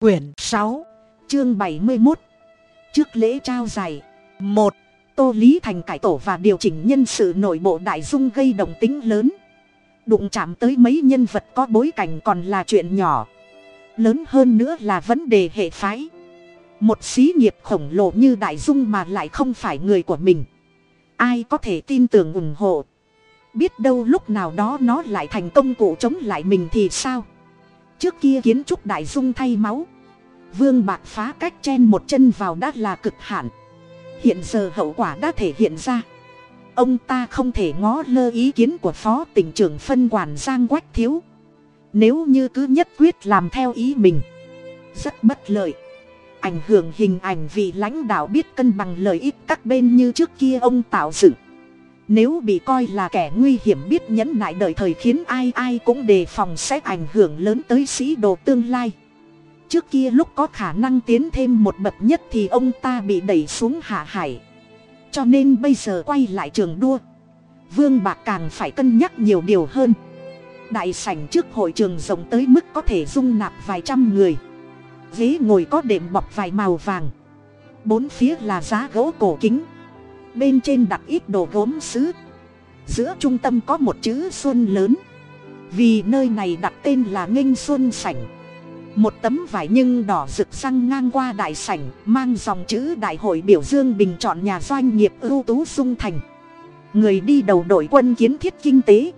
Quyển sáu, Chương bảy mươi 71 Trước lễ trao giải, một, Tô Lý Thành cải tổ và điều chỉnh nhân sự nội bộ đại dung gây động tính lớn. Đụng chạm tới mấy nhân vật có bối cảnh còn là chuyện nhỏ. Lớn hơn nữa là vấn đề hệ phái. Một xí nghiệp khổng lồ như đại dung mà lại không phải người của mình. Ai có thể tin tưởng ủng hộ? Biết đâu lúc nào đó nó lại thành công cụ chống lại mình thì sao? Trước kia kiến trúc đại dung thay máu. Vương bạc phá cách chen một chân vào đã là cực hạn. Hiện giờ hậu quả đã thể hiện ra. Ông ta không thể ngó lơ ý kiến của phó tỉnh trưởng phân quản Giang Quách Thiếu. Nếu như cứ nhất quyết làm theo ý mình, Rất bất lợi. Ảnh hưởng hình ảnh vì lãnh đạo biết cân bằng lợi ích các bên như trước kia ông tạo dựng nếu bị coi là kẻ nguy hiểm biết nhẫn nại đợi thời khiến ai ai cũng đề phòng sẽ ảnh hưởng lớn tới sĩ đồ tương lai. Trước kia lúc có khả năng tiến thêm một bậc nhất thì ông ta bị đẩy xuống hạ hải. Cho nên bây giờ quay lại trường đua. Vương Bạc càng phải cân nhắc nhiều điều hơn. Đại sảnh trước hội trường rộng tới mức có thể dung nạp vài trăm người. Ghế ngồi có đệm bọc vài màu vàng. Bốn phía là giá gỗ cổ kính bên trên đặt ít đồ gốm sứ. Giữa trung tâm có một chữ xuân lớn. Vì nơi này đặt tên là nghênh xuân sảnh. Một tấm vải nhưng đỏ rực răng ngang qua đại sảnh, mang dòng chữ đại hội biểu dương bình chọn nhà doanh nghiệp ưu tú sung thành. Người đi đầu đội quân kiến thiết kinh tế.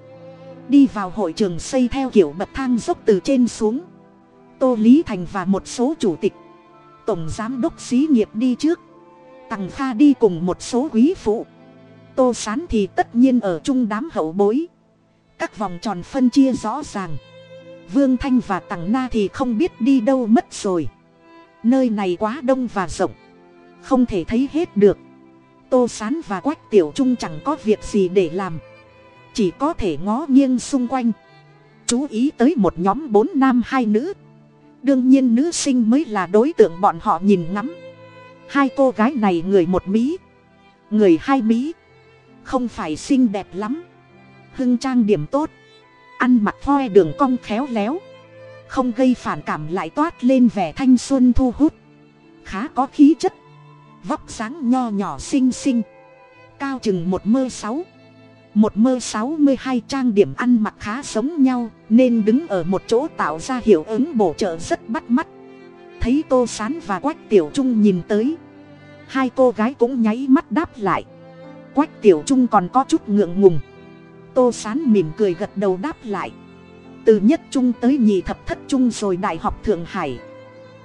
Đi vào hội trường xây theo kiểu bậc thang dốc từ trên xuống. Tô lý thành và một số chủ tịch. Tổng giám đốc xí nghiệp đi trước tằng kha đi cùng một số quý phụ. Tô sán thì tất nhiên ở chung đám hậu bối. Các vòng tròn phân chia rõ ràng. Vương thanh và tằng na thì không biết đi đâu mất rồi. Nơi này quá đông và rộng. Không thể thấy hết được. Tô sán và quách tiểu trung chẳng có việc gì để làm. Chỉ có thể ngó nghiêng xung quanh. Chú ý tới một nhóm bốn nam hai nữ. Đương nhiên nữ sinh mới là đối tượng bọn họ nhìn ngắm hai cô gái này người một mỹ người hai mỹ không phải xinh đẹp lắm. Hưng trang điểm tốt. Ăn mặc hoe đường cong khéo léo. Không gây phản cảm lại toát lên vẻ thanh xuân thu hút. Khá có khí chất. Vóc dáng nho nhỏ xinh xinh. Cao chừng một mơ sáu. Một mơ sáu mươi hai trang điểm ăn mặc khá giống nhau, nên đứng ở một chỗ tạo ra hiệu ứng bổ trợ rất bắt mắt thấy tô sán và quách tiểu trung nhìn tới. Hai cô gái cũng nháy mắt đáp lại. Quách tiểu trung còn có chút ngượng ngùng. Tô sán mỉm cười gật đầu đáp lại. Từ nhất trung tới nhị thập thất trung rồi đại học thượng hải.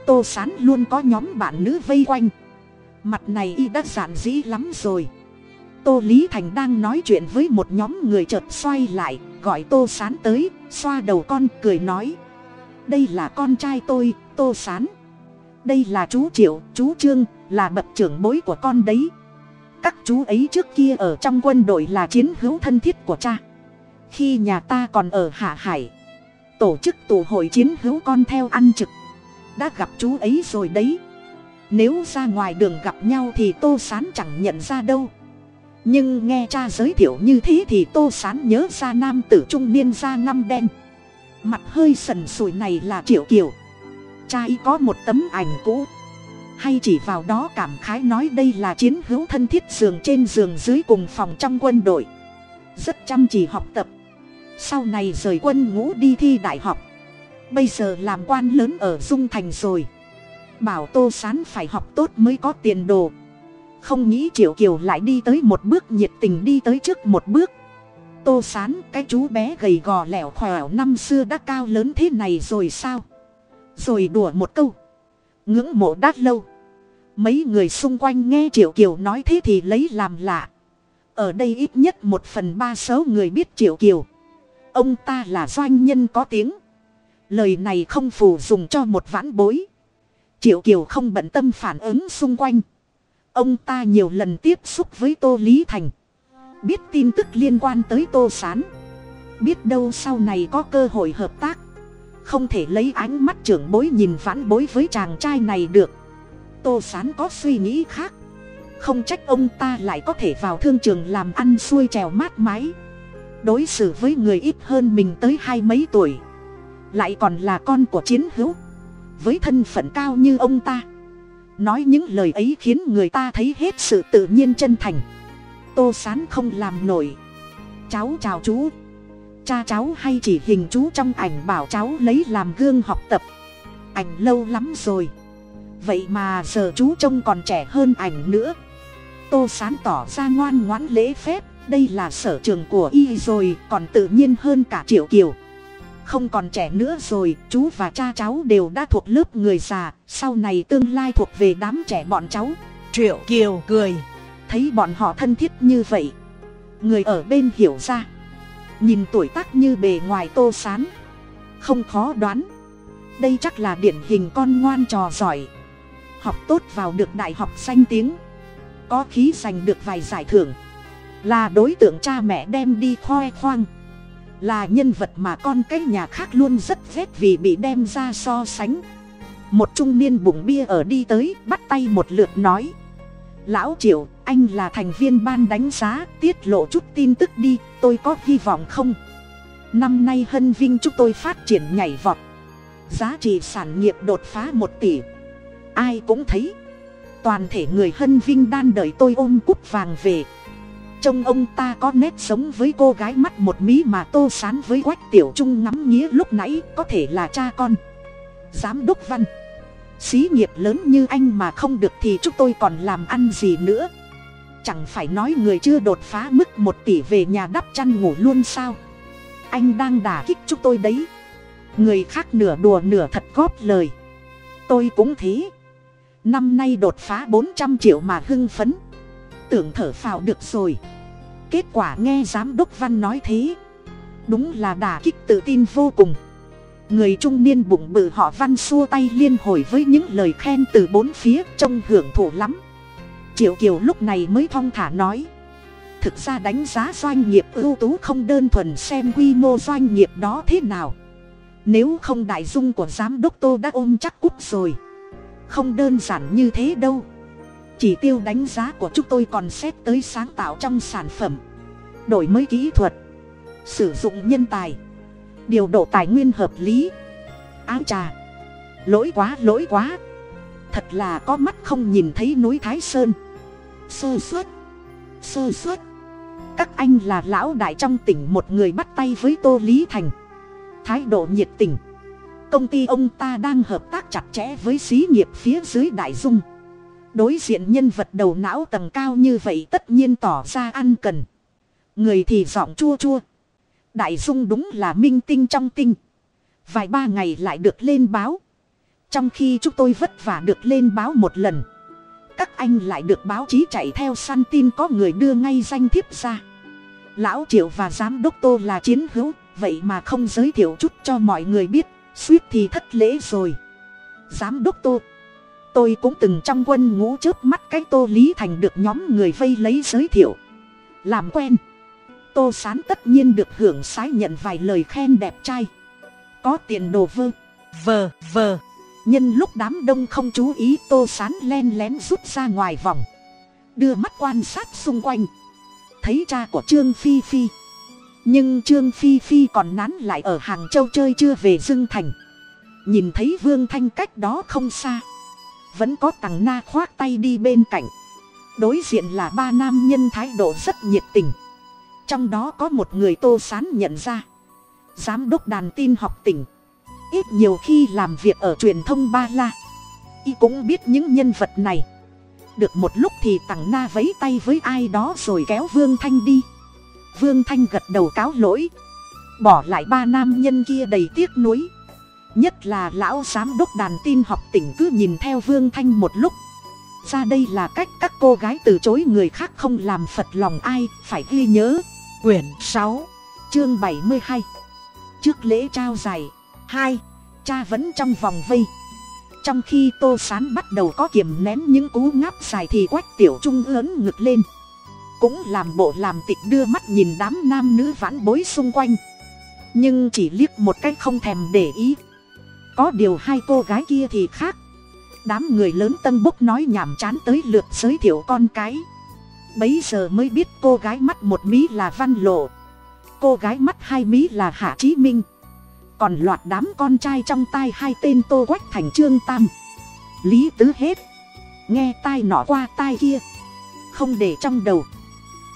Tô sán luôn có nhóm bạn nữ vây quanh. Mặt này y đã giản dĩ lắm rồi. Tô lý thành đang nói chuyện với một nhóm người chợt xoay lại, gọi tô sán tới, xoa đầu con, cười nói. Đây là con trai tôi, tô sán đây là chú triệu, chú trương, là bậc trưởng bối của con đấy. Các chú ấy trước kia ở trong quân đội là chiến hữu thân thiết của cha. Khi nhà ta còn ở hạ hải, tổ chức tù hội chiến hữu con theo ăn trực. Đã gặp chú ấy rồi đấy. Nếu ra ngoài đường gặp nhau thì tô sán chẳng nhận ra đâu. Nhưng nghe cha giới thiệu như thế thì tô sán nhớ ra nam tử trung niên da ngăm đen. Mặt hơi sần sùi này là triệu kiều cha y có một tấm ảnh cũ. Hay chỉ vào đó cảm khái nói đây là chiến hữu thân thiết giường trên giường dưới cùng phòng trong quân đội. Rất chăm chỉ học tập. Sau này rời quân ngũ đi thi đại học. Bây giờ làm quan lớn ở dung thành rồi. Bảo tô sán phải học tốt mới có tiền đồ. Không nghĩ triệu kiều lại đi tới một bước, nhiệt tình đi tới trước một bước. Tô sán, cái chú bé gầy gò lẻo khỏe năm xưa đã cao lớn thế này rồi sao? Rồi đùa một câu. Ngưỡng mộ đát lâu. Mấy người xung quanh nghe triệu kiều nói thế thì lấy làm lạ. Ở đây ít nhất một phần ba số người biết triệu kiều. Ông ta là doanh nhân có tiếng. Lời này không phù dùng cho một vãn bối. Triệu kiều không bận tâm phản ứng xung quanh. Ông ta nhiều lần tiếp xúc với tô lý thành. Biết tin tức liên quan tới tô s á n biết đâu sau này có cơ hội hợp tác không thể lấy ánh mắt trưởng bối nhìn vãn bối với chàng trai này được. Tô sán có suy nghĩ khác. Không trách ông ta lại có thể vào thương trường làm ăn xuôi trèo mát mái. Đối xử với người ít hơn mình tới hai mấy tuổi. Lại còn là con của chiến hữu. Với thân phận cao như ông ta. Nói những lời ấy khiến người ta thấy hết sự tự nhiên chân thành. Tô sán không làm nổi. Cháu chào chú cha cháu hay chỉ hình chú trong ảnh bảo cháu lấy làm gương học tập. Ảnh lâu lắm rồi. Vậy mà giờ chú trông còn trẻ hơn ảnh nữa. Tô sán tỏ ra ngoan ngoãn lễ phép, đây là sở trường của y rồi, còn tự nhiên hơn cả triệu kiều. Không còn trẻ nữa rồi, chú và cha cháu đều đã thuộc lớp người già, sau này tương lai thuộc về đám trẻ bọn cháu. Triệu kiều cười. Thấy bọn họ thân thiết như vậy, người ở bên hiểu ra nhìn tuổi tác như bề ngoài tô sán. Không khó đoán. Đây chắc là điển hình con ngoan trò giỏi. Học tốt vào được đại học danh tiếng. Có khí giành được vài giải thưởng. Là đối tượng cha mẹ đem đi khoe khoang. Là nhân vật mà con cái nhà khác luôn rất ghét vì bị đem ra so sánh. Một trung niên bụng bia ở đi tới, bắt tay một lượt nói lão triệu, anh là thành viên ban đánh giá, tiết lộ chút tin tức đi, tôi có hy vọng không? Năm nay hân vinh chúc tôi phát triển nhảy vọt. Giá trị sản nghiệp đột phá một tỷ. Ai cũng thấy. Toàn thể người hân vinh đan đợi tôi ôm cúp vàng về. Trông ông ta có nét sống với cô gái mắt một mí mà tô sán với quách tiểu trung ngắm nghía lúc nãy, có thể là cha con. Giám đốc văn xí nghiệp lớn như anh mà không được thì chúng tôi còn làm ăn gì nữa? Chẳng phải nói người chưa đột phá mức một tỷ về nhà đắp chăn ngủ luôn sao? Anh đang đả kích chúng tôi đấy. Người khác nửa đùa nửa thật góp lời. Tôi cũng thế. Năm nay đột phá bốn trăm triệu mà hưng phấn. Tưởng thở phào được rồi. Kết quả nghe giám đốc văn nói thế. Đúng là đả kích tự tin vô cùng người trung niên bụng bự họ văn xua tay liên hồi với những lời khen từ bốn phía, trông hưởng thụ lắm. Triệu kiều lúc này mới thong thả nói. Thực ra đánh giá doanh nghiệp ưu tú không đơn thuần xem quy mô doanh nghiệp đó thế nào. Nếu không đại dung của giám đốc tô đã ôm chắc cúp rồi. Không đơn giản như thế đâu. Chỉ tiêu đánh giá của chúng tôi còn xét tới sáng tạo trong sản phẩm, đổi mới kỹ thuật, sử dụng nhân tài điều độ tài nguyên hợp lý. Áo trà. Lỗi quá lỗi quá. Thật là có mắt không nhìn thấy núi thái sơn. Sơ suất. Sơ suất. Các anh là lão đại trong tỉnh một người bắt tay với tô lý thành. Thái độ nhiệt tình. Công ty ông ta đang hợp tác chặt chẽ với xí nghiệp phía dưới đại dung. Đối diện nhân vật đầu não tầng cao như vậy tất nhiên tỏ ra ăn cần. Người thì giọng chua chua đại dung đúng là minh tinh trong tinh. Vài ba ngày lại được lên báo. Trong khi chúng tôi vất vả được lên báo một lần, các anh lại được báo chí chạy theo săn tin có người đưa ngay danh thiếp ra. Lão triệu và giám đốc tô là chiến hữu, vậy mà không giới thiệu chút cho mọi người biết, suýt thì thất lễ rồi. Giám đốc tô, tôi cũng từng trong quân ngũ chớp mắt cái tô lý thành được nhóm người vây lấy giới thiệu. Làm quen tô sán tất nhiên được hưởng sái nhận vài lời khen đẹp trai. Có tiền đồ vơ vờ vờ nhân lúc đám đông không chú ý, tô sán len lén rút ra ngoài vòng. Đưa mắt quan sát xung quanh. Thấy cha của trương phi phi. Nhưng trương phi phi còn nán lại ở hàng châu chơi chưa về dương thành. Nhìn thấy vương thanh cách đó không xa. Vẫn có tằng na khoác tay đi bên cạnh. Đối diện là ba nam nhân thái độ rất nhiệt tình trong đó có một người tô sán nhận ra. Giám đốc đàn tin học tỉnh. Ít nhiều khi làm việc ở truyền thông ba la. Y cũng biết những nhân vật này. Được một lúc thì tằng na vấy tay với ai đó rồi kéo vương thanh đi. Vương thanh gật đầu cáo lỗi. Bỏ lại ba nam nhân kia đầy tiếc nuối. Nhất là lão giám đốc đàn tin học tỉnh cứ nhìn theo vương thanh một lúc. Ra đây là cách các cô gái từ chối người khác không làm phật lòng ai, phải ghi nhớ quyển sáu, chương bảy mươi hai. Trước lễ trao giải, hai, cha vẫn trong vòng vây. Trong khi tô sán bắt đầu có kiềm nén những cú ngáp dài thì quách tiểu trung lớn ngực lên. Cũng làm bộ làm tịch đưa mắt nhìn đám nam nữ vãn bối xung quanh. Nhưng chỉ liếc một cách không thèm để ý. Có điều hai cô gái kia thì khác. Đám người lớn tân bốc nói nhảm chán tới lượt giới thiệu con cái bấy giờ mới biết cô gái mắt một mí là văn lộ. Cô gái mắt hai mí là hạ chí minh. Còn loạt đám con trai trong tai hai tên tô quách thành, trương tam. Lý tứ hết. Nghe tai nọ qua tai kia. Không để trong đầu.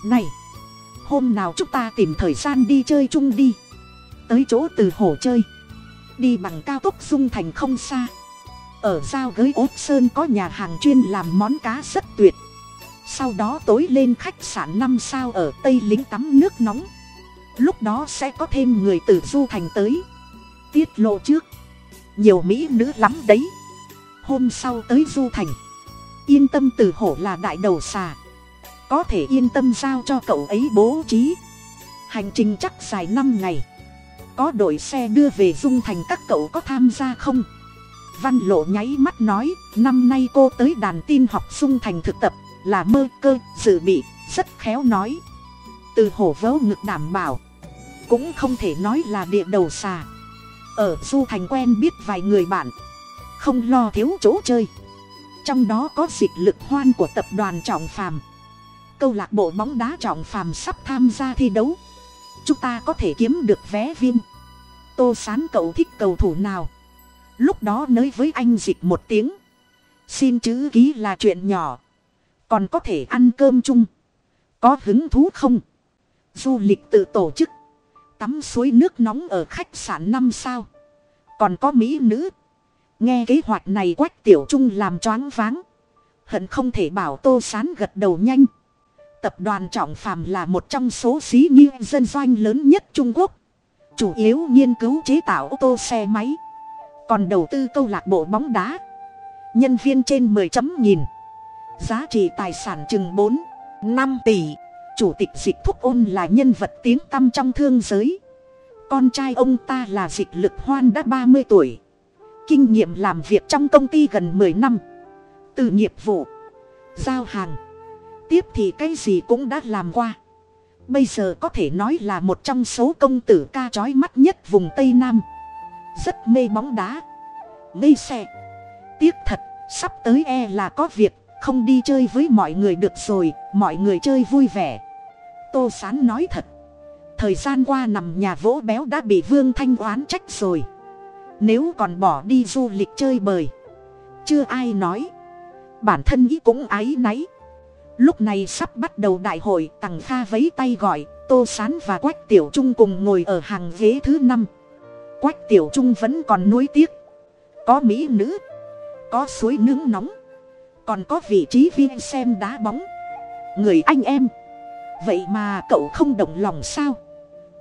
Này, hôm nào chúng ta tìm thời gian đi chơi chung đi. Tới chỗ từ hồ chơi. Đi bằng cao tốc dung thành không xa. Ở giao gới ốt sơn có nhà hàng chuyên làm món cá rất tuyệt sau đó tối lên khách sạn năm sao ở tây lính tắm nước nóng. Lúc đó sẽ có thêm người từ du thành tới. Tiết lộ trước. Nhiều mỹ nữ lắm đấy. Hôm sau tới du thành. Yên tâm từ hổ là đại đầu xà. Có thể yên tâm giao cho cậu ấy bố trí. Hành trình chắc dài năm ngày. Có đội xe đưa về dung thành các cậu có tham gia không? Văn lộ nháy mắt nói, năm nay cô tới đàn tin học dung thành thực tập là mơ cơ, dự bị, rất khéo nói. Từ hổ vớ ngực đảm bảo, cũng không thể nói là địa đầu xà. Ở du thành quen biết vài người bạn, không lo thiếu chỗ chơi. Trong đó có dịch lực hoan của tập đoàn trọng phàm. Câu lạc bộ bóng đá trọng phàm sắp tham gia thi đấu. Chúng ta có thể kiếm được vé viên tô sán cậu thích cầu thủ nào? Lúc đó nới với anh dịch một tiếng. Xin chữ ký là chuyện nhỏ còn có thể ăn cơm chung. Có hứng thú không? Du lịch tự tổ chức. Tắm suối nước nóng ở khách sạn năm sao. Còn có mỹ nữ. Nghe kế hoạch này quách tiểu trung làm choáng váng. Hận không thể bảo tô sán gật đầu nhanh. Tập đoàn trọng phàm là một trong số xí nghiệp dân doanh lớn nhất trung quốc. Chủ yếu nghiên cứu chế tạo ô tô xe máy. Còn đầu tư câu lạc bộ bóng đá. Nhân viên trên mười chấm nghìn giá trị tài sản chừng bốn, năm tỷ. Chủ tịch dịch thúc ôn là nhân vật tiếng tăm trong thương giới. Con trai ông ta là dịch lực hoan đã ba mươi tuổi. Kinh nghiệm làm việc trong công ty gần mười năm. Từ nghiệp vụ, giao hàng. Tiếp thì cái gì cũng đã làm qua. Bây giờ có thể nói là một trong số công tử ca trói mắt nhất vùng tây nam. Rất mê bóng đá, mê xe. Tiếc thật, sắp tới e là có việc không đi chơi với mọi người được rồi, mọi người chơi vui vẻ. Tô sán nói thật. Thời gian qua nằm nhà vỗ béo đã bị vương thanh oán trách rồi. Nếu còn bỏ đi du lịch chơi bời. Chưa ai nói. Bản thân ý cũng áy náy. Lúc này sắp bắt đầu đại hội, tằng kha vấy tay gọi, tô sán và quách tiểu trung cùng ngồi ở hàng ghế thứ năm. Quách tiểu trung vẫn còn nuối tiếc. Có mỹ nữ, có suối nướng nóng còn có vị trí viên xem đá bóng. Người anh em. Vậy mà cậu không động lòng sao?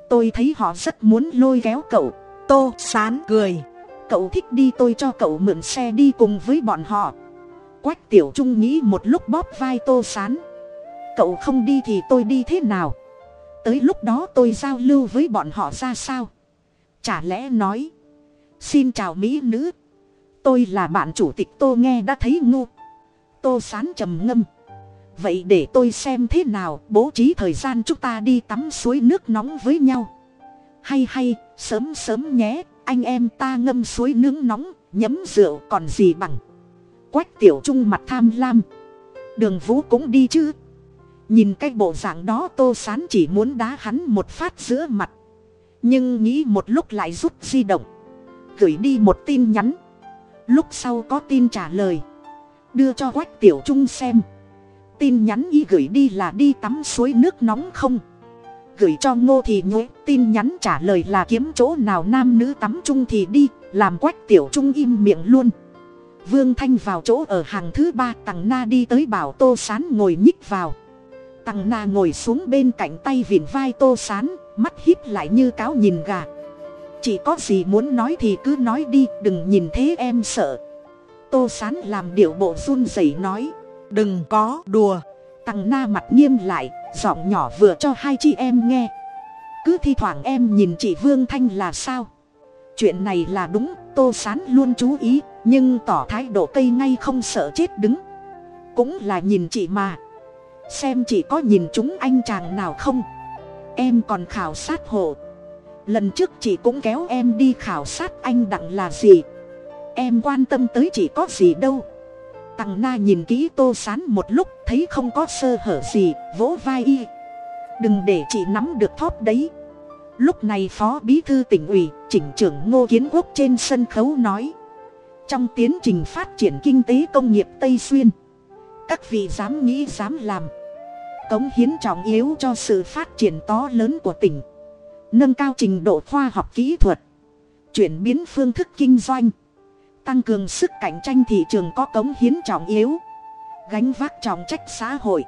Tôi thấy họ rất muốn lôi kéo cậu. Tô sán cười. Cậu thích đi tôi cho cậu mượn xe đi cùng với bọn họ. Quách tiểu trung nghĩ một lúc bóp vai tô sán. Cậu không đi thì tôi đi thế nào? Tới lúc đó tôi giao lưu với bọn họ ra sao? Chả lẽ nói, xin chào mỹ nữ, tôi là bạn chủ tịch tô nghe đã thấy ngu tô sán trầm ngâm. Vậy để tôi xem thế nào, bố trí thời gian chúng ta đi tắm suối nước nóng với nhau. Hay hay, sớm sớm nhé, anh em ta ngâm suối nướng nóng, nhấm rượu còn gì bằng. Quách tiểu trung mặt tham lam. Đường vũ cũng đi chứ. Nhìn cái bộ dạng đó tô sán chỉ muốn đá hắn một phát giữa mặt. Nhưng nghĩ một lúc lại rút di động. Gửi đi một tin nhắn. Lúc sau có tin trả lời đưa cho quách tiểu trung xem. Tin nhắn y gửi đi là đi tắm suối nước nóng không? Gửi cho ngô thì nhuế, tin nhắn trả lời là kiếm chỗ nào nam nữ tắm chung thì đi, làm quách tiểu trung im miệng luôn. Vương thanh vào chỗ ở hàng thứ ba, tằng na đi tới bảo tô sán ngồi nhích vào. Tằng na ngồi xuống bên cạnh tay vịn vai tô sán, mắt híp lại như cáo nhìn gà. Chỉ có gì muốn nói thì cứ nói đi, đừng nhìn thế em sợ tô sán làm điệu bộ run rẩy nói, đừng có đùa. Tằng na mặt nghiêm lại, giọng nhỏ vừa cho hai chị em nghe. Cứ thi thoảng em nhìn chị vương thanh là sao? Chuyện này là đúng, tô sán luôn chú ý, nhưng tỏ thái độ cây ngay không sợ chết đứng. Cũng là nhìn chị mà. Xem chị có nhìn chúng anh chàng nào không? Em còn khảo sát hộ. Lần trước chị cũng kéo em đi khảo sát anh đặng là gì? Em quan tâm tới chị có gì đâu. Tằng na nhìn kỹ tô sán một lúc, thấy không có sơ hở gì, vỗ vai y. Đừng để chị nắm được thóp đấy. Lúc này phó bí thư tỉnh ủy, chỉnh trưởng ngô kiến quốc trên sân khấu nói. Trong tiến trình phát triển kinh tế công nghiệp tây xuyên, các vị dám nghĩ dám làm. Cống hiến trọng yếu cho sự phát triển to lớn của tỉnh. Nâng cao trình độ khoa học kỹ thuật. Chuyển biến phương thức kinh doanh tăng cường sức cạnh tranh thị trường có cống hiến trọng yếu, gánh vác trọng trách xã hội,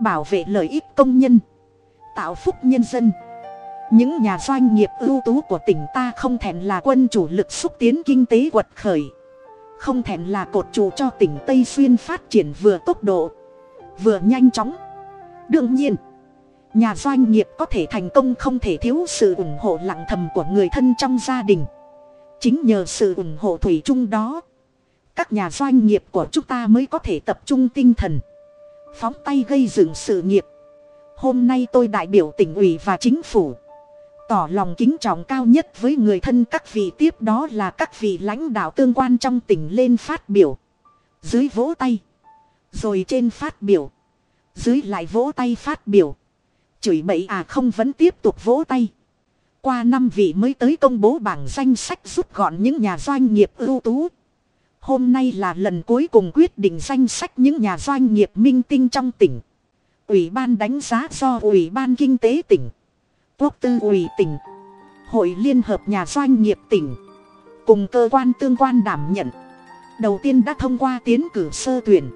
bảo vệ lợi ích công nhân, tạo phúc nhân dân. Những nhà doanh nghiệp ưu tú của tỉnh ta không thèm là quân chủ lực xúc tiến kinh tế quật khởi, không thèm là cột trụ cho tỉnh tây xuyên phát triển vừa tốc độ, vừa nhanh chóng. Đương nhiên, nhà doanh nghiệp có thể thành công không thể thiếu sự ủng hộ lặng thầm của người thân trong gia đình chính nhờ sự ủng hộ thủy chung đó, các nhà doanh nghiệp của chúng ta mới có thể tập trung tinh thần, phóng tay gây dựng sự nghiệp. Hôm nay tôi đại biểu tỉnh ủy và chính phủ, tỏ lòng kính trọng cao nhất với người thân các vị, tiếp đó là các vị lãnh đạo tương quan trong tỉnh lên phát biểu, dưới vỗ tay, rồi trên phát biểu, dưới lại vỗ tay phát biểu. Chửi bậy à không vẫn tiếp tục vỗ tay qua năm vị mới tới công bố bảng danh sách rút gọn những nhà doanh nghiệp ưu tú. Hôm nay là lần cuối cùng quyết định danh sách những nhà doanh nghiệp minh tinh trong tỉnh. Ủy ban đánh giá do ủy ban kinh tế tỉnh, quốc tư ủy tỉnh, hội liên hợp nhà doanh nghiệp tỉnh cùng cơ quan tương quan đảm nhận. Đầu tiên đã thông qua tiến cử sơ tuyển,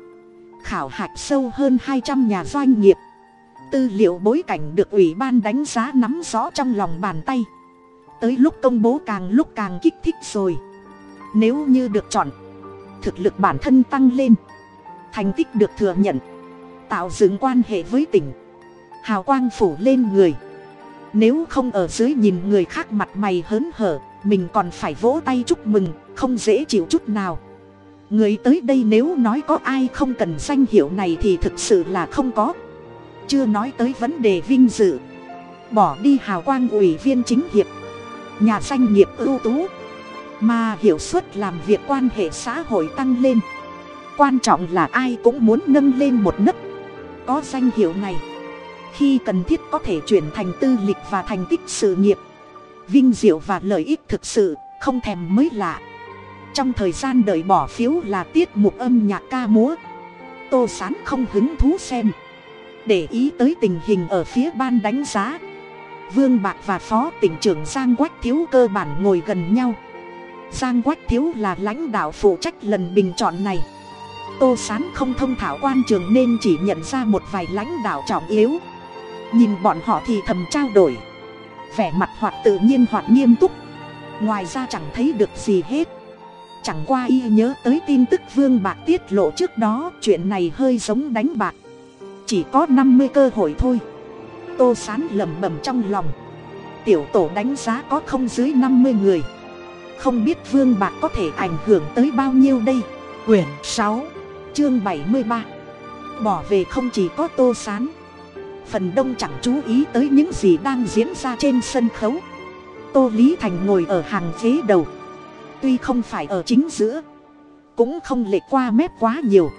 khảo hạch sâu hơn hai trăm nhà doanh nghiệp tư liệu bối cảnh được ủy ban đánh giá nắm rõ trong lòng bàn tay. Tới lúc công bố càng lúc càng kích thích rồi. Nếu như được chọn, thực lực bản thân tăng lên. Thành tích được thừa nhận. Tạo dựng quan hệ với tỉnh. Hào quang phủ lên người. Nếu không ở dưới nhìn người khác mặt mày hớn hở, mình còn phải vỗ tay chúc mừng, không dễ chịu chút nào. Người tới đây nếu nói có ai không cần danh hiệu này thì thực sự là không có chưa nói tới vấn đề vinh dự. Bỏ đi hào quang ủy viên chính hiệp, nhà doanh nghiệp ưu tú, mà hiệu suất làm việc quan hệ xã hội tăng lên. Quan trọng là ai cũng muốn nâng lên một nấc. Có danh hiệu này, khi cần thiết có thể chuyển thành tư lịch và thành tích sự nghiệp. Vinh diệu và lợi ích thực sự không thèm mới lạ. Trong thời gian đợi bỏ phiếu là tiết mục âm nhạc ca múa. Tô sán không hứng thú xem để ý tới tình hình ở phía ban đánh giá. Vương bạc và phó tỉnh trưởng giang quách thiếu cơ bản ngồi gần nhau. Giang quách thiếu là lãnh đạo phụ trách lần bình chọn này. Tô sán không thông thảo quan trường nên chỉ nhận ra một vài lãnh đạo trọng yếu. Nhìn bọn họ thì thầm trao đổi. Vẻ mặt hoặc tự nhiên hoặc nghiêm túc. Ngoài ra chẳng thấy được gì hết. Chẳng qua y nhớ tới tin tức vương bạc tiết lộ trước đó, chuyện này hơi giống đánh bạc chỉ có năm mươi cơ hội thôi. Tô sán lẩm bẩm trong lòng. Tiểu tổ đánh giá có không dưới năm mươi người. Không biết vương bạc có thể ảnh hưởng tới bao nhiêu đây? Quyển sáu, chương bảy mươi ba. Bỏ về không chỉ có tô sán. Phần đông chẳng chú ý tới những gì đang diễn ra trên sân khấu. Tô lý thành ngồi ở hàng ghế đầu. Tuy không phải ở chính giữa, cũng không lệ qua mép quá nhiều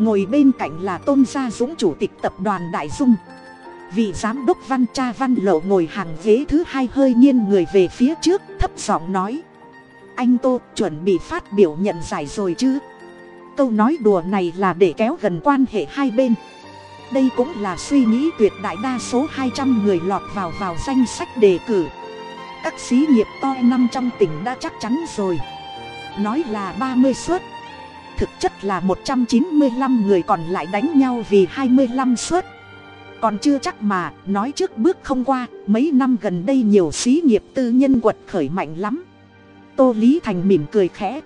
ngồi bên cạnh là tôn gia dũng chủ tịch tập đoàn đại dung. Vị giám đốc văn cha văn lộ ngồi hàng ghế thứ hai hơi nghiêng người về phía trước, thấp giọng nói. Anh tô, chuẩn bị phát biểu nhận giải rồi chứ? Câu nói đùa này là để kéo gần quan hệ hai bên. Đây cũng là suy nghĩ tuyệt đại đa số hai trăm người lọt vào vào danh sách đề cử. Các xí nghiệp to năm trong tỉnh đã chắc chắn rồi. Nói là ba mươi suất thực chất là một trăm chín mươi lăm người còn lại đánh nhau vì hai mươi lăm suất. Còn chưa chắc mà, nói trước bước không qua, mấy năm gần đây nhiều xí nghiệp tư nhân quật khởi mạnh lắm. Tô lý thành mỉm cười khẽ.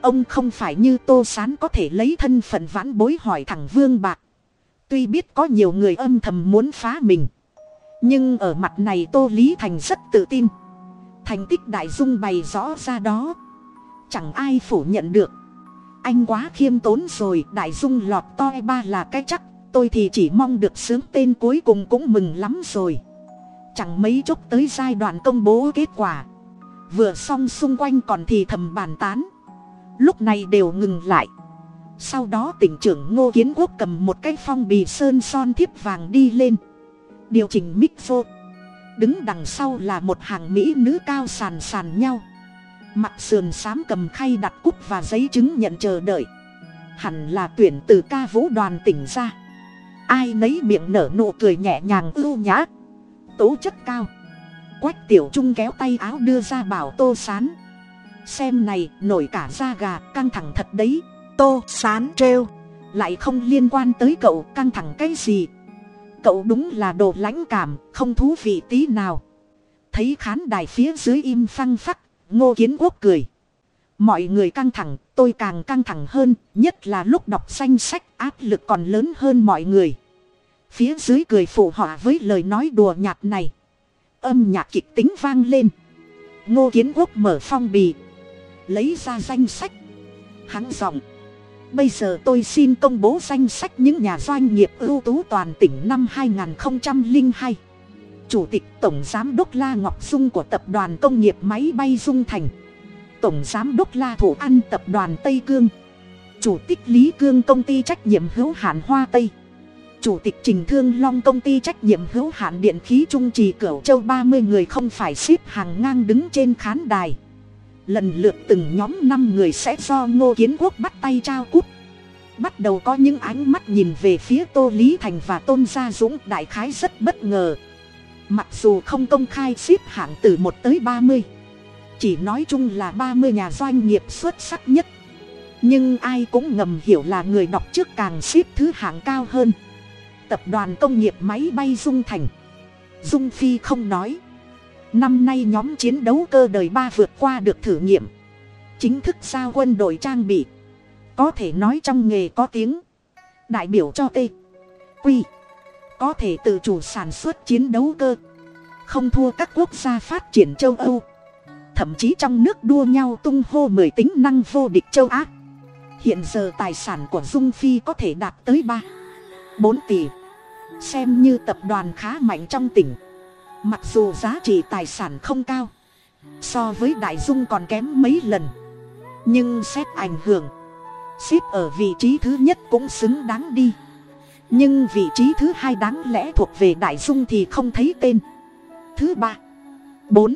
Ông không phải như tô sán có thể lấy thân phận vãn bối hỏi thẳng vương bạc. Tuy biết có nhiều người âm thầm muốn phá mình, nhưng ở mặt này tô lý thành rất tự tin. Thành tích đại dung bày rõ ra đó. Chẳng ai phủ nhận được anh quá khiêm tốn rồi, đại dung lọt toi ba là cái chắc. Tôi thì chỉ mong được sướng tên cuối cùng cũng mừng lắm rồi. Chẳng mấy chốc tới giai đoạn công bố kết quả. Vừa xong xung quanh còn thì thầm bàn tán. Lúc này đều ngừng lại. Sau đó tỉnh trưởng ngô kiến quốc cầm một cái phong bì sơn son thiếp vàng đi lên. Điều chỉnh mic phô đứng đằng sau là một hàng mỹ nữ cao sàn sàn nhau mặt sườn xám cầm khay đặt cúp và giấy chứng nhận chờ đợi. Hẳn là tuyển từ ca vũ đoàn tỉnh ra. Ai nấy miệng nở nụ cười nhẹ nhàng ưu nhã. Tố chất cao. Quách tiểu trung kéo tay áo đưa ra bảo tô sán. Xem này, nổi cả da gà, căng thẳng thật đấy. Tô sán trêu. Lại không liên quan tới cậu, căng thẳng cái gì? Cậu đúng là đồ lãnh cảm, không thú vị tí nào. Thấy khán đài phía dưới im phăng phắc ngô kiến quốc cười. Mọi người căng thẳng, tôi càng căng thẳng hơn, nhất là lúc đọc danh sách áp lực còn lớn hơn mọi người. Phía dưới cười phụ họa với lời nói đùa nhạt này. Âm nhạc kịch tính vang lên. Ngô kiến quốc mở phong bì. Lấy ra danh sách. Hắn giọng. Bây giờ tôi xin công bố danh sách những nhà doanh nghiệp ưu tú toàn tỉnh năm 2002 chủ tịch tổng giám đốc la ngọc dung của tập đoàn công nghiệp máy bay dung thành. Tổng giám đốc la thủ ăn tập đoàn tây cương. Chủ tịch lý cương công ty trách nhiệm hữu hạn hoa tây. Chủ tịch trình thương long công ty trách nhiệm hữu hạn điện khí trung trì cửu châu ba mươi người không phải xếp hàng ngang đứng trên khán đài. Lần lượt từng nhóm năm người sẽ do ngô kiến quốc bắt tay trao cút bắt đầu có những ánh mắt nhìn về phía tô lý thành và tôn gia dũng, đại khái rất bất ngờ mặc dù không công khai xếp hạng từ một tới ba mươi, chỉ nói chung là ba mươi nhà doanh nghiệp xuất sắc nhất. Nhưng ai cũng ngầm hiểu là người đọc trước càng xếp thứ hạng cao hơn. Tập đoàn công nghiệp máy bay dung thành. Dung phi không nói. Năm nay nhóm chiến đấu cơ đời ba vượt qua được thử nghiệm. Chính thức giao quân đội trang bị. Có thể nói trong nghề có tiếng. Đại biểu cho t quy có thể tự chủ sản xuất chiến đấu cơ. Không thua các quốc gia phát triển châu âu. Thậm chí trong nước đua nhau tung hô mười tính năng vô địch châu á. Hiện giờ tài sản của dung phi có thể đạt tới ba, bốn tỷ. Xem như tập đoàn khá mạnh trong tỉnh. Mặc dù giá trị tài sản không cao, so với đại dung còn kém mấy lần. Nhưng xét ảnh hưởng xếp ở vị trí thứ nhất cũng xứng đáng đi nhưng vị trí thứ hai đáng lẽ thuộc về đại dung thì không thấy tên. Thứ ba. Bốn.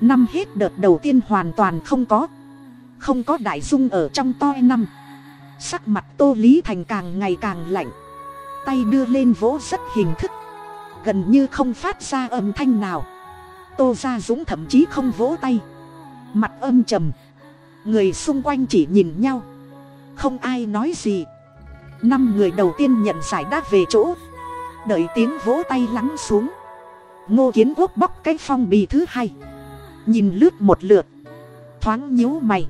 Năm hết đợt đầu tiên hoàn toàn không có. Không có đại dung ở trong toi năm. Sắc mặt tô lý thành càng ngày càng lạnh. Tay đưa lên vỗ rất hình thức. Gần như không phát ra âm thanh nào. Tô gia dũng thậm chí không vỗ tay. Mặt âm trầm. Người xung quanh chỉ nhìn nhau. Không ai nói gì năm người đầu tiên nhận giải đáp về chỗ. Đợi tiếng vỗ tay lắng xuống. Ngô kiến quốc bóc cái phong bì thứ hai. Nhìn lướt một lượt. Thoáng nhíu mày.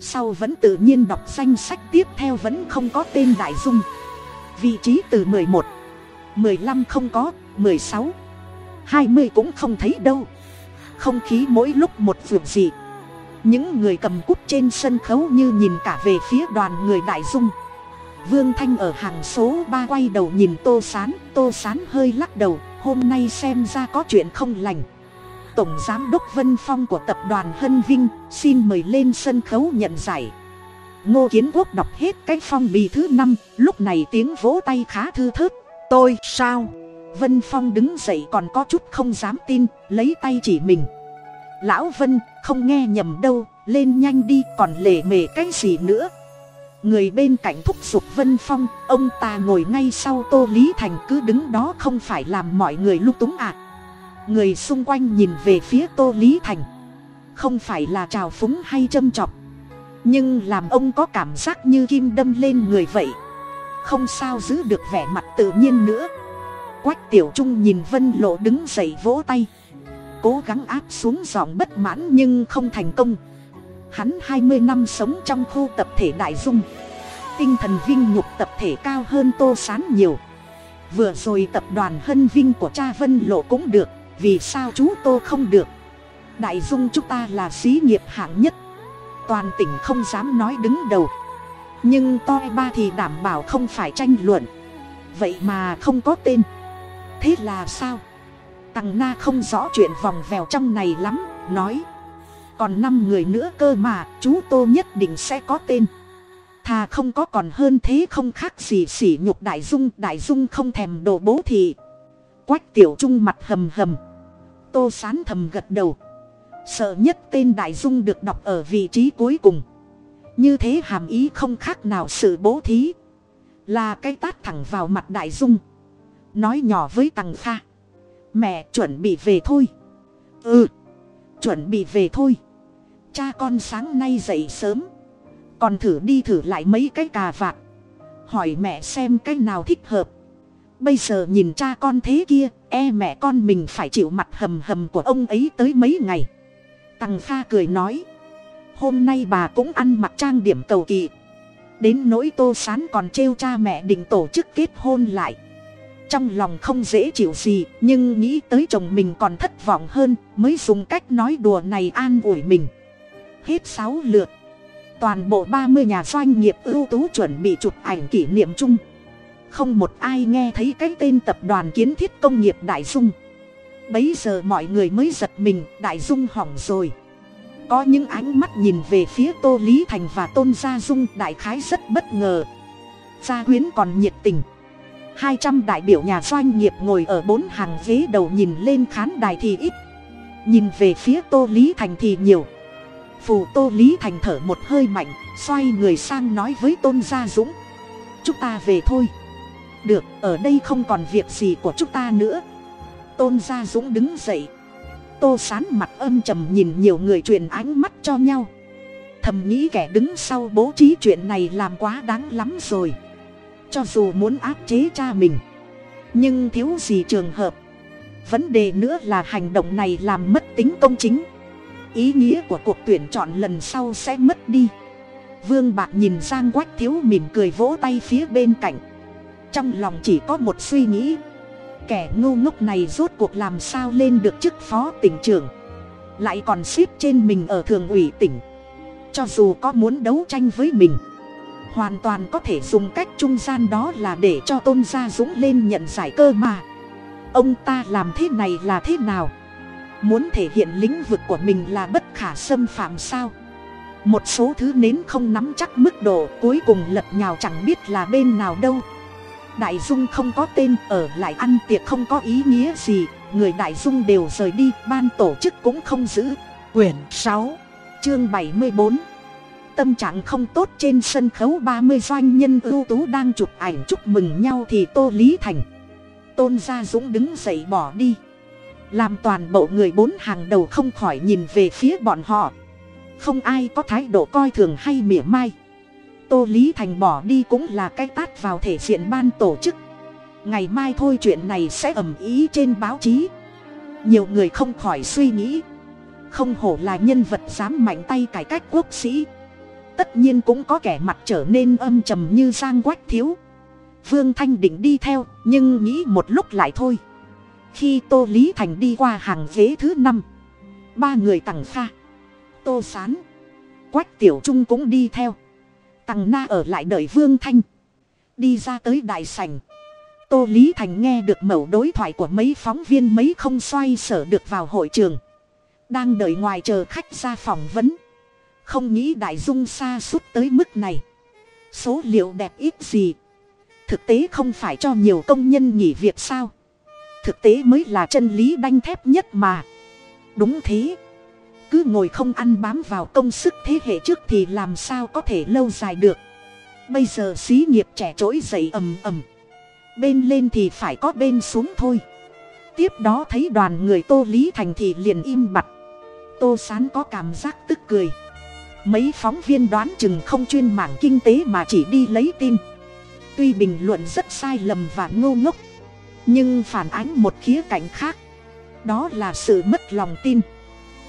Sau vẫn tự nhiên đọc danh sách tiếp theo vẫn không có tên đại dung. Vị trí từ mười một, mười lăm không có, mười sáu, hai mươi cũng không thấy đâu. Không khí mỗi lúc một vượt dị. Những người cầm cúp trên sân khấu như nhìn cả về phía đoàn người đại dung vương thanh ở hàng số ba quay đầu nhìn tô sán. Tô sán hơi lắc đầu, hôm nay xem ra có chuyện không lành. Tổng giám đốc vân phong của tập đoàn hân vinh xin mời lên sân khấu nhận giải. Ngô kiến quốc đọc hết cái phong bì thứ năm, lúc này tiếng vỗ tay khá thư thớt. Tôi sao? Vân phong đứng dậy còn có chút không dám tin, lấy tay chỉ mình. Lão vân, không nghe nhầm đâu, lên nhanh đi, còn lề mề cái gì nữa? Người bên cạnh thúc giục vân phong, ông ta ngồi ngay sau tô lý thành cứ đứng đó không phải làm mọi người lung túng ạ à. người xung quanh nhìn về phía tô lý thành. Không phải là trào phúng hay châm chọc. Nhưng làm ông có cảm giác như kim đâm lên người vậy. Không sao giữ được vẻ mặt tự nhiên nữa. Quách tiểu trung nhìn vân lộ đứng dậy vỗ tay. Cố gắng áp xuống giọng bất mãn nhưng không thành công hắn hai mươi năm sống trong khu tập thể đại dung. Tinh thần vinh nhục tập thể cao hơn tô sán nhiều. Vừa rồi tập đoàn hân vinh của cha vân lộ cũng được, vì sao chú tô không được? Đại dung chúng ta là xí nghiệp hạng nhất. Toàn tỉnh không dám nói đứng đầu. Nhưng toi ba thì đảm bảo không phải tranh luận. Vậy mà không có tên. Thế là sao? Tằng na không rõ chuyện vòng vèo trong này lắm, nói còn năm người nữa cơ mà, chú tô nhất định sẽ có tên. Thà không có còn hơn thế không khác gì sỉ nhục đại dung đại dung không thèm đồ bố thì. Quách tiểu trung mặt hầm hầm. Tô sán thầm gật đầu. Sợ nhất tên đại dung được đọc ở vị trí cuối cùng. Như thế hàm ý không khác nào sự bố thí. Là cái tát thẳng vào mặt đại dung. Nói nhỏ với tằng pha mẹ chuẩn bị về thôi. Ừ chuẩn bị về thôi cha con sáng nay dậy sớm. Còn thử đi thử lại mấy cái cà vạt. Hỏi mẹ xem cái nào thích hợp. Bây giờ nhìn cha con thế kia e mẹ con mình phải chịu mặt hầm hầm của ông ấy tới mấy ngày. Tằng pha cười nói, hôm nay bà cũng ăn mặc trang điểm cầu kỳ. Đến nỗi tô sán còn trêu cha mẹ định tổ chức kết hôn lại. Trong lòng không dễ chịu gì, nhưng nghĩ tới chồng mình còn thất vọng hơn, mới dùng cách nói đùa này an ủi mình hết sáu lượt. Toàn bộ ba mươi nhà doanh nghiệp ưu tú chuẩn bị chụp ảnh kỷ niệm chung. Không một ai nghe thấy cái tên tập đoàn kiến thiết công nghiệp đại dung. Bấy giờ mọi người mới giật mình, đại dung hỏng rồi. Có những ánh mắt nhìn về phía tô lý thành và tôn gia dung, đại khái rất bất ngờ. Gia huyến còn nhiệt tình. Hai trăm đại biểu nhà doanh nghiệp ngồi ở bốn hàng ghế đầu nhìn lên khán đài thì ít. Nhìn về phía tô lý thành thì nhiều phù tô lý thành thở một hơi mạnh, xoay người sang nói với tôn gia dũng. Chúng ta về thôi. Được, ở đây không còn việc gì của chúng ta nữa. Tôn gia dũng đứng dậy. Tô sán mặt âm trầm nhìn nhiều người truyền ánh mắt cho nhau. Thầm nghĩ kẻ đứng sau bố trí chuyện này làm quá đáng lắm rồi. Cho dù muốn áp chế cha mình, nhưng thiếu gì trường hợp. Vấn đề nữa là hành động này làm mất tính công chính ý nghĩa của cuộc tuyển chọn lần sau sẽ mất đi. Vương bạc nhìn giang quách thiếu mỉm cười vỗ tay phía bên cạnh. Trong lòng chỉ có một suy nghĩ. Kẻ ngu ngốc này rốt cuộc làm sao lên được chức phó tỉnh trưởng? Lại còn xếp trên mình ở thường ủy tỉnh. Cho dù có muốn đấu tranh với mình, hoàn toàn có thể dùng cách trung gian đó là để cho tôn gia dũng lên nhận giải cơ mà. Ông ta làm thế này là thế nào? Muốn thể hiện lĩnh vực của mình là bất khả xâm phạm sao? Một số thứ nến không nắm chắc mức độ, cuối cùng lật nhào chẳng biết là bên nào đâu. Đại dung không có tên, ở lại ăn tiệc không có ý nghĩa gì. Người đại dung đều rời đi, ban tổ chức cũng không giữ. Quyển sáu, chương bảy mươi bốn. Tâm trạng không tốt trên sân khấu ba mươi doanh nhân ưu tú đang chụp ảnh chúc mừng nhau thì tô lý thành, tôn gia dũng đứng dậy bỏ đi làm toàn bộ người bốn hàng đầu không khỏi nhìn về phía bọn họ. Không ai có thái độ coi thường hay mỉa mai. Tô lý thành bỏ đi cũng là cái tát vào thể diện ban tổ chức. Ngày mai thôi chuyện này sẽ ầm ý trên báo chí. Nhiều người không khỏi suy nghĩ. Không hổ là nhân vật dám mạnh tay cải cách quốc sĩ. Tất nhiên cũng có kẻ mặt trở nên âm trầm như giang quách thiếu. Vương thanh định đi theo, nhưng nghĩ một lúc lại thôi khi tô lý thành đi qua hàng ghế thứ năm. Ba người tằng pha tô sán, quách tiểu trung cũng đi theo. Tằng na ở lại đợi vương thanh. Đi ra tới đại sảnh. Tô lý thành nghe được mẩu đối thoại của mấy phóng viên mấy không xoay sở được vào hội trường. Đang đợi ngoài chờ khách ra phỏng vấn. Không nghĩ đại dung xa suốt tới mức này. Số liệu đẹp ít gì? Thực tế không phải cho nhiều công nhân nghỉ việc sao? Thực tế mới là chân lý đanh thép nhất mà. Đúng thế. Cứ ngồi không ăn bám vào công sức thế hệ trước thì làm sao có thể lâu dài được? Bây giờ xí nghiệp trẻ trỗi dậy ầm ầm. Bên lên thì phải có bên xuống thôi. Tiếp đó thấy đoàn người tô lý thành thì liền im bặt tô sán có cảm giác tức cười. Mấy phóng viên đoán chừng không chuyên mảng kinh tế mà chỉ đi lấy tin. Tuy bình luận rất sai lầm và ngô ngốc nhưng phản ánh một khía cạnh khác. Đó là sự mất lòng tin.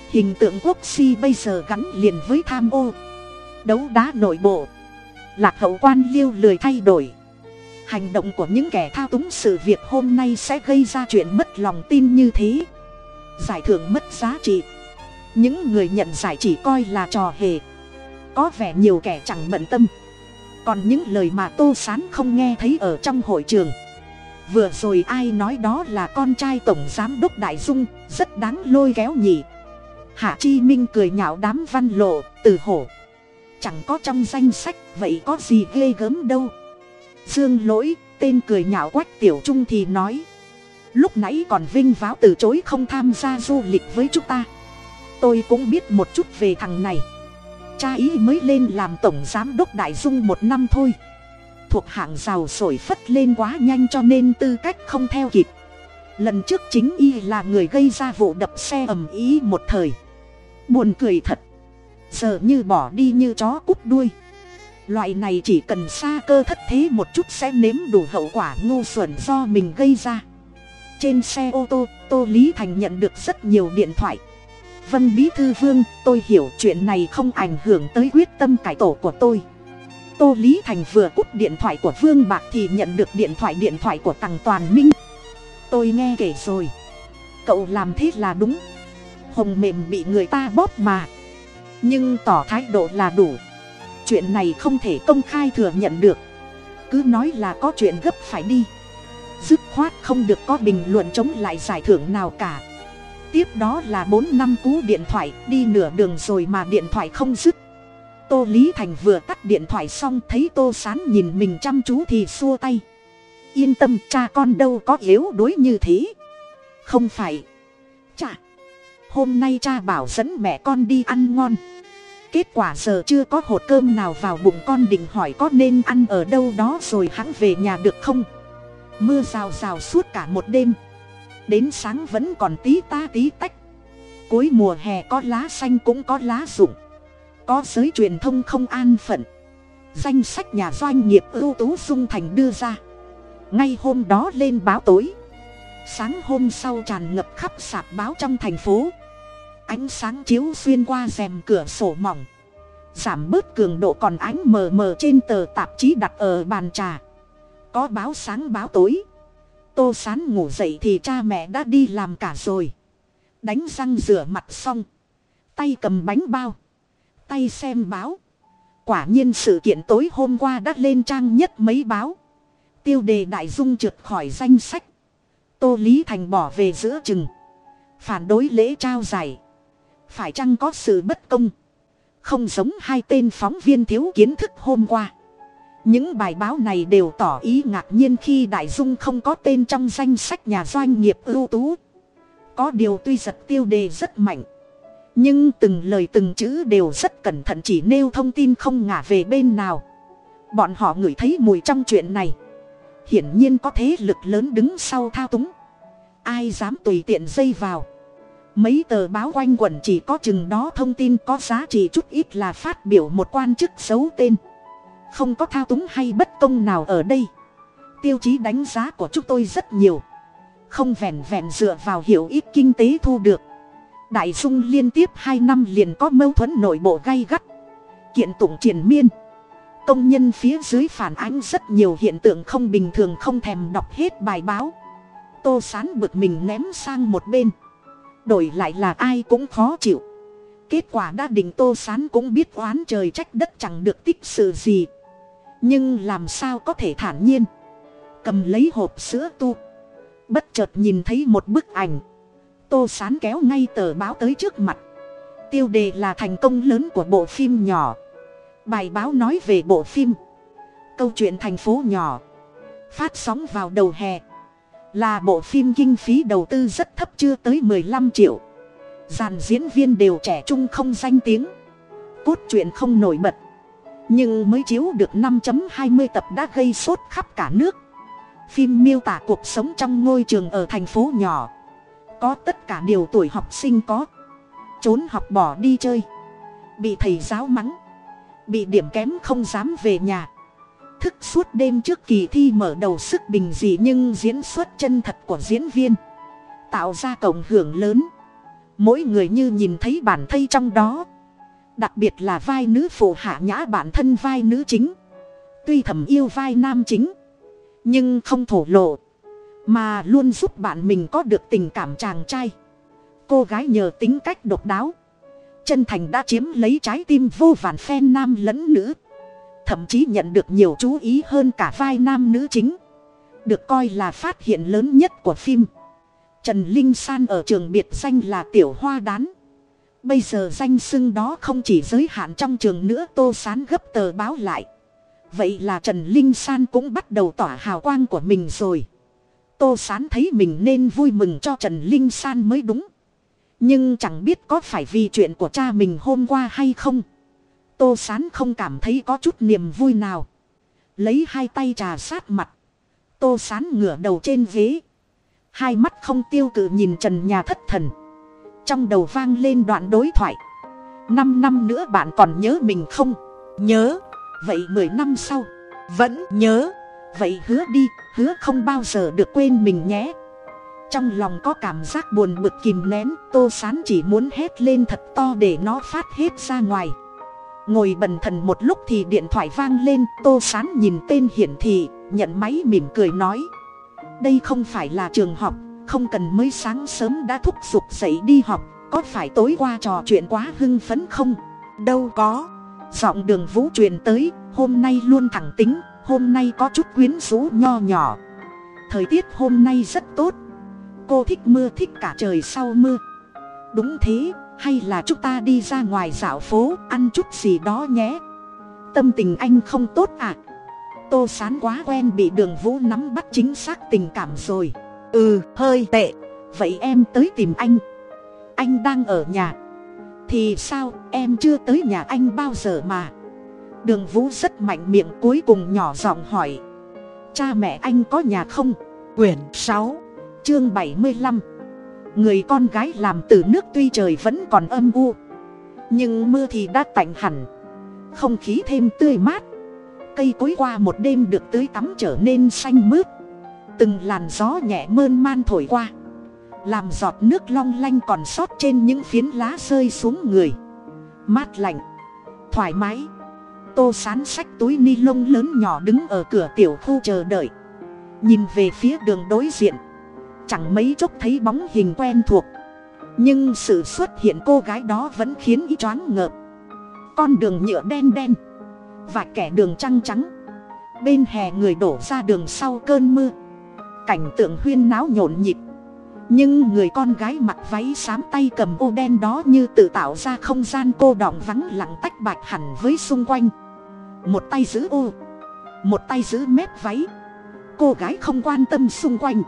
Hình tượng quốc si bây giờ gắn liền với tham ô. Đấu đá nội bộ. Lạc hậu quan liêu lười thay đổi. Hành động của những kẻ thao túng sự việc hôm nay sẽ gây ra chuyện mất lòng tin như thế. Giải thưởng mất giá trị. Những người nhận giải chỉ coi là trò hề. Có vẻ nhiều kẻ chẳng bận tâm. Còn những lời mà tô sán không nghe thấy ở trong hội trường vừa rồi ai nói đó là con trai tổng giám đốc đại dung, rất đáng lôi kéo nhỉ. Hạ chi minh cười nhạo đám văn lộ, từ hổ. Chẳng có trong danh sách, vậy có gì ghê gớm đâu. Dương lỗi, tên cười nhạo quách tiểu trung thì nói. Lúc nãy còn vinh váo từ chối không tham gia du lịch với chúng ta. Tôi cũng biết một chút về thằng này. Cha ý mới lên làm tổng giám đốc đại dung một năm thôi thuộc hạng rào sổi phất lên quá nhanh cho nên tư cách không theo kịp. Lần trước chính y là người gây ra vụ đập xe ầm ý một thời. Buồn cười thật. Giờ như bỏ đi như chó cút đuôi. Loại này chỉ cần xa cơ thất thế một chút sẽ nếm đủ hậu quả ngu xuẩn do mình gây ra. Trên xe ô tô tô lý thành nhận được rất nhiều điện thoại. Vân bí thư vương, tôi hiểu chuyện này không ảnh hưởng tới quyết tâm cải tổ của tôi tô lý thành vừa cúp điện thoại của vương bạc thì nhận được điện thoại điện thoại của tằng toàn minh. Tôi nghe kể rồi. Cậu làm thế là đúng. Hồng mềm bị người ta bóp mà. Nhưng tỏ thái độ là đủ. Chuyện này không thể công khai thừa nhận được. Cứ nói là có chuyện gấp phải đi. Dứt khoát không được có bình luận chống lại giải thưởng nào cả. Tiếp đó là bốn năm cú điện thoại, đi nửa đường rồi mà điện thoại không dứt tô lý thành vừa tắt điện thoại xong thấy tô sán nhìn mình chăm chú thì xua tay. Yên tâm, cha con đâu có yếu đuối như thế. Không phải. Cha. Hôm nay cha bảo dẫn mẹ con đi ăn ngon. Kết quả giờ chưa có hột cơm nào vào bụng con định hỏi có nên ăn ở đâu đó rồi hãng về nhà được không? Mưa rào rào suốt cả một đêm. Đến sáng vẫn còn tí ta tí tách. Cuối mùa hè có lá xanh cũng có lá rụng có giới truyền thông không an phận. Danh sách nhà doanh nghiệp ưu tú dung thành đưa ra. Ngay hôm đó lên báo tối. Sáng hôm sau tràn ngập khắp sạp báo trong thành phố. Ánh sáng chiếu xuyên qua rèm cửa sổ mỏng. Giảm bớt cường độ còn ánh mờ mờ trên tờ tạp chí đặt ở bàn trà. Có báo sáng báo tối. Tô sán ngủ dậy thì cha mẹ đã đi làm cả rồi. Đánh răng rửa mặt xong. Tay cầm bánh bao tay xem báo. Quả nhiên sự kiện tối hôm qua đã lên trang nhất mấy báo. Tiêu đề đại dung trượt khỏi danh sách. Tô lý thành bỏ về giữa chừng. Phản đối lễ trao giải. Phải chăng có sự bất công? Không giống hai tên phóng viên thiếu kiến thức hôm qua. Những bài báo này đều tỏ ý ngạc nhiên khi đại dung không có tên trong danh sách nhà doanh nghiệp ưu tú. Có điều tuy giật tiêu đề rất mạnh nhưng từng lời từng chữ đều rất cẩn thận chỉ nêu thông tin không ngả về bên nào. Bọn họ ngửi thấy mùi trong chuyện này. Hiển nhiên có thế lực lớn đứng sau thao túng. Ai dám tùy tiện dây vào. Mấy tờ báo quanh quẩn chỉ có chừng đó thông tin có giá trị chút ít là phát biểu một quan chức xấu tên. Không có thao túng hay bất công nào ở đây. Tiêu chí đánh giá của chúng tôi rất nhiều. Không vẹn vẹn dựa vào hiểu ít kinh tế thu được đại dung liên tiếp hai năm liền có mâu thuẫn nội bộ gay gắt, kiện tụng triền miên. Công nhân phía dưới phản ánh rất nhiều hiện tượng không bình thường không thèm đọc hết bài báo. Tô sán bực mình ném sang một bên. Đổi lại là ai cũng khó chịu. Kết quả đã định tô sán cũng biết oán trời trách đất chẳng được tích sự gì. Nhưng làm sao có thể thản nhiên? Cầm lấy hộp sữa tu. Bất chợt nhìn thấy một bức ảnh tô sán kéo ngay tờ báo tới trước mặt. Tiêu đề là thành công lớn của bộ phim nhỏ. Bài báo nói về bộ phim. Câu chuyện thành phố nhỏ. Phát sóng vào đầu hè. Là bộ phim kinh phí đầu tư rất thấp chưa tới mười lăm triệu. Dàn diễn viên đều trẻ trung không danh tiếng. Cốt truyện không nổi bật. Nhưng mới chiếu được năm hai mươi tập đã gây sốt khắp cả nước. Phim miêu tả cuộc sống trong ngôi trường ở thành phố nhỏ có tất cả điều tuổi học sinh có. Trốn học bỏ đi chơi. Bị thầy giáo mắng. Bị điểm kém không dám về nhà. Thức suốt đêm trước kỳ thi mở đầu sức bình dị nhưng diễn xuất chân thật của diễn viên. Tạo ra cộng hưởng lớn. Mỗi người như nhìn thấy bản thây trong đó. Đặc biệt là vai nữ phụ hạ nhã bản thân vai nữ chính. Tuy thầm yêu vai nam chính. Nhưng không thổ lộ mà luôn giúp bạn mình có được tình cảm chàng trai. Cô gái nhờ tính cách độc đáo. Chân thành đã chiếm lấy trái tim vô vàn phen nam lẫn nữ. Thậm chí nhận được nhiều chú ý hơn cả vai nam nữ chính. Được coi là phát hiện lớn nhất của phim. Trần linh san ở trường biệt danh là tiểu hoa đán. Bây giờ danh xưng đó không chỉ giới hạn trong trường nữa, tô sán gấp tờ báo lại. Vậy là trần linh san cũng bắt đầu tỏa hào quang của mình rồi tô sán thấy mình nên vui mừng cho trần linh san mới đúng. Nhưng chẳng biết có phải vì chuyện của cha mình hôm qua hay không. Tô sán không cảm thấy có chút niềm vui nào. Lấy hai tay trà sát mặt. Tô sán ngửa đầu trên ghế. Hai mắt không tiêu cự nhìn trần nhà thất thần. Trong đầu vang lên đoạn đối thoại. Năm năm nữa bạn còn nhớ mình không? Nhớ. vậy mười năm sau? Vẫn nhớ vậy hứa đi, hứa không bao giờ được quên mình nhé. Trong lòng có cảm giác buồn bực kìm nén, tô sán chỉ muốn hét lên thật to để nó phát hết ra ngoài. Ngồi bần thần một lúc thì điện thoại vang lên, tô sán nhìn tên hiển thị, nhận máy mỉm cười nói. Đây không phải là trường học, không cần mới sáng sớm đã thúc giục dậy đi học, có phải tối qua trò chuyện quá hưng phấn không? Đâu có. giọng đường vũ truyền tới, hôm nay luôn thẳng tính hôm nay có chút quyến rũ nho nhỏ. Thời tiết hôm nay rất tốt. Cô thích mưa thích cả trời sau mưa. Đúng thế hay là chúng ta đi ra ngoài dạo phố ăn chút gì đó nhé. Tâm tình anh không tốt à? Tô sán quá quen bị đường vũ nắm bắt chính xác tình cảm rồi. Ừ, hơi tệ. vậy em tới tìm anh. Anh đang ở nhà. Thì sao em chưa tới nhà anh bao giờ mà? Đường vũ rất mạnh miệng cuối cùng nhỏ giọng hỏi. Cha mẹ anh có nhà không? Quyển sáu, chương bảy mươi lăm. Người con gái làm từ nước tuy trời vẫn còn âm u, nhưng mưa thì đã tạnh hẳn. Không khí thêm tươi mát. Cây cối qua một đêm được tưới tắm trở nên xanh mướt. Từng làn gió nhẹ mơn man thổi qua. Làm giọt nước long lanh còn sót trên những phiến lá rơi xuống người. Mát lạnh, thoải mái tô sán sách túi ni lông lớn nhỏ đứng ở cửa tiểu khu chờ đợi. Nhìn về phía đường đối diện. Chẳng mấy chốc thấy bóng hình quen thuộc. Nhưng sự xuất hiện cô gái đó vẫn khiến ý choáng ngợp. Con đường nhựa đen đen. Và kẻ đường trăng trắng. Bên hè người đổ ra đường sau cơn mưa. Cảnh tượng huyên náo nhộn nhịp nhưng người con gái mặc váy xám tay cầm ô đen đó như tự tạo ra không gian cô đọng vắng lặng tách bạch hẳn với xung quanh. Một tay giữ ô, một tay giữ mép váy. Cô gái không quan tâm xung quanh,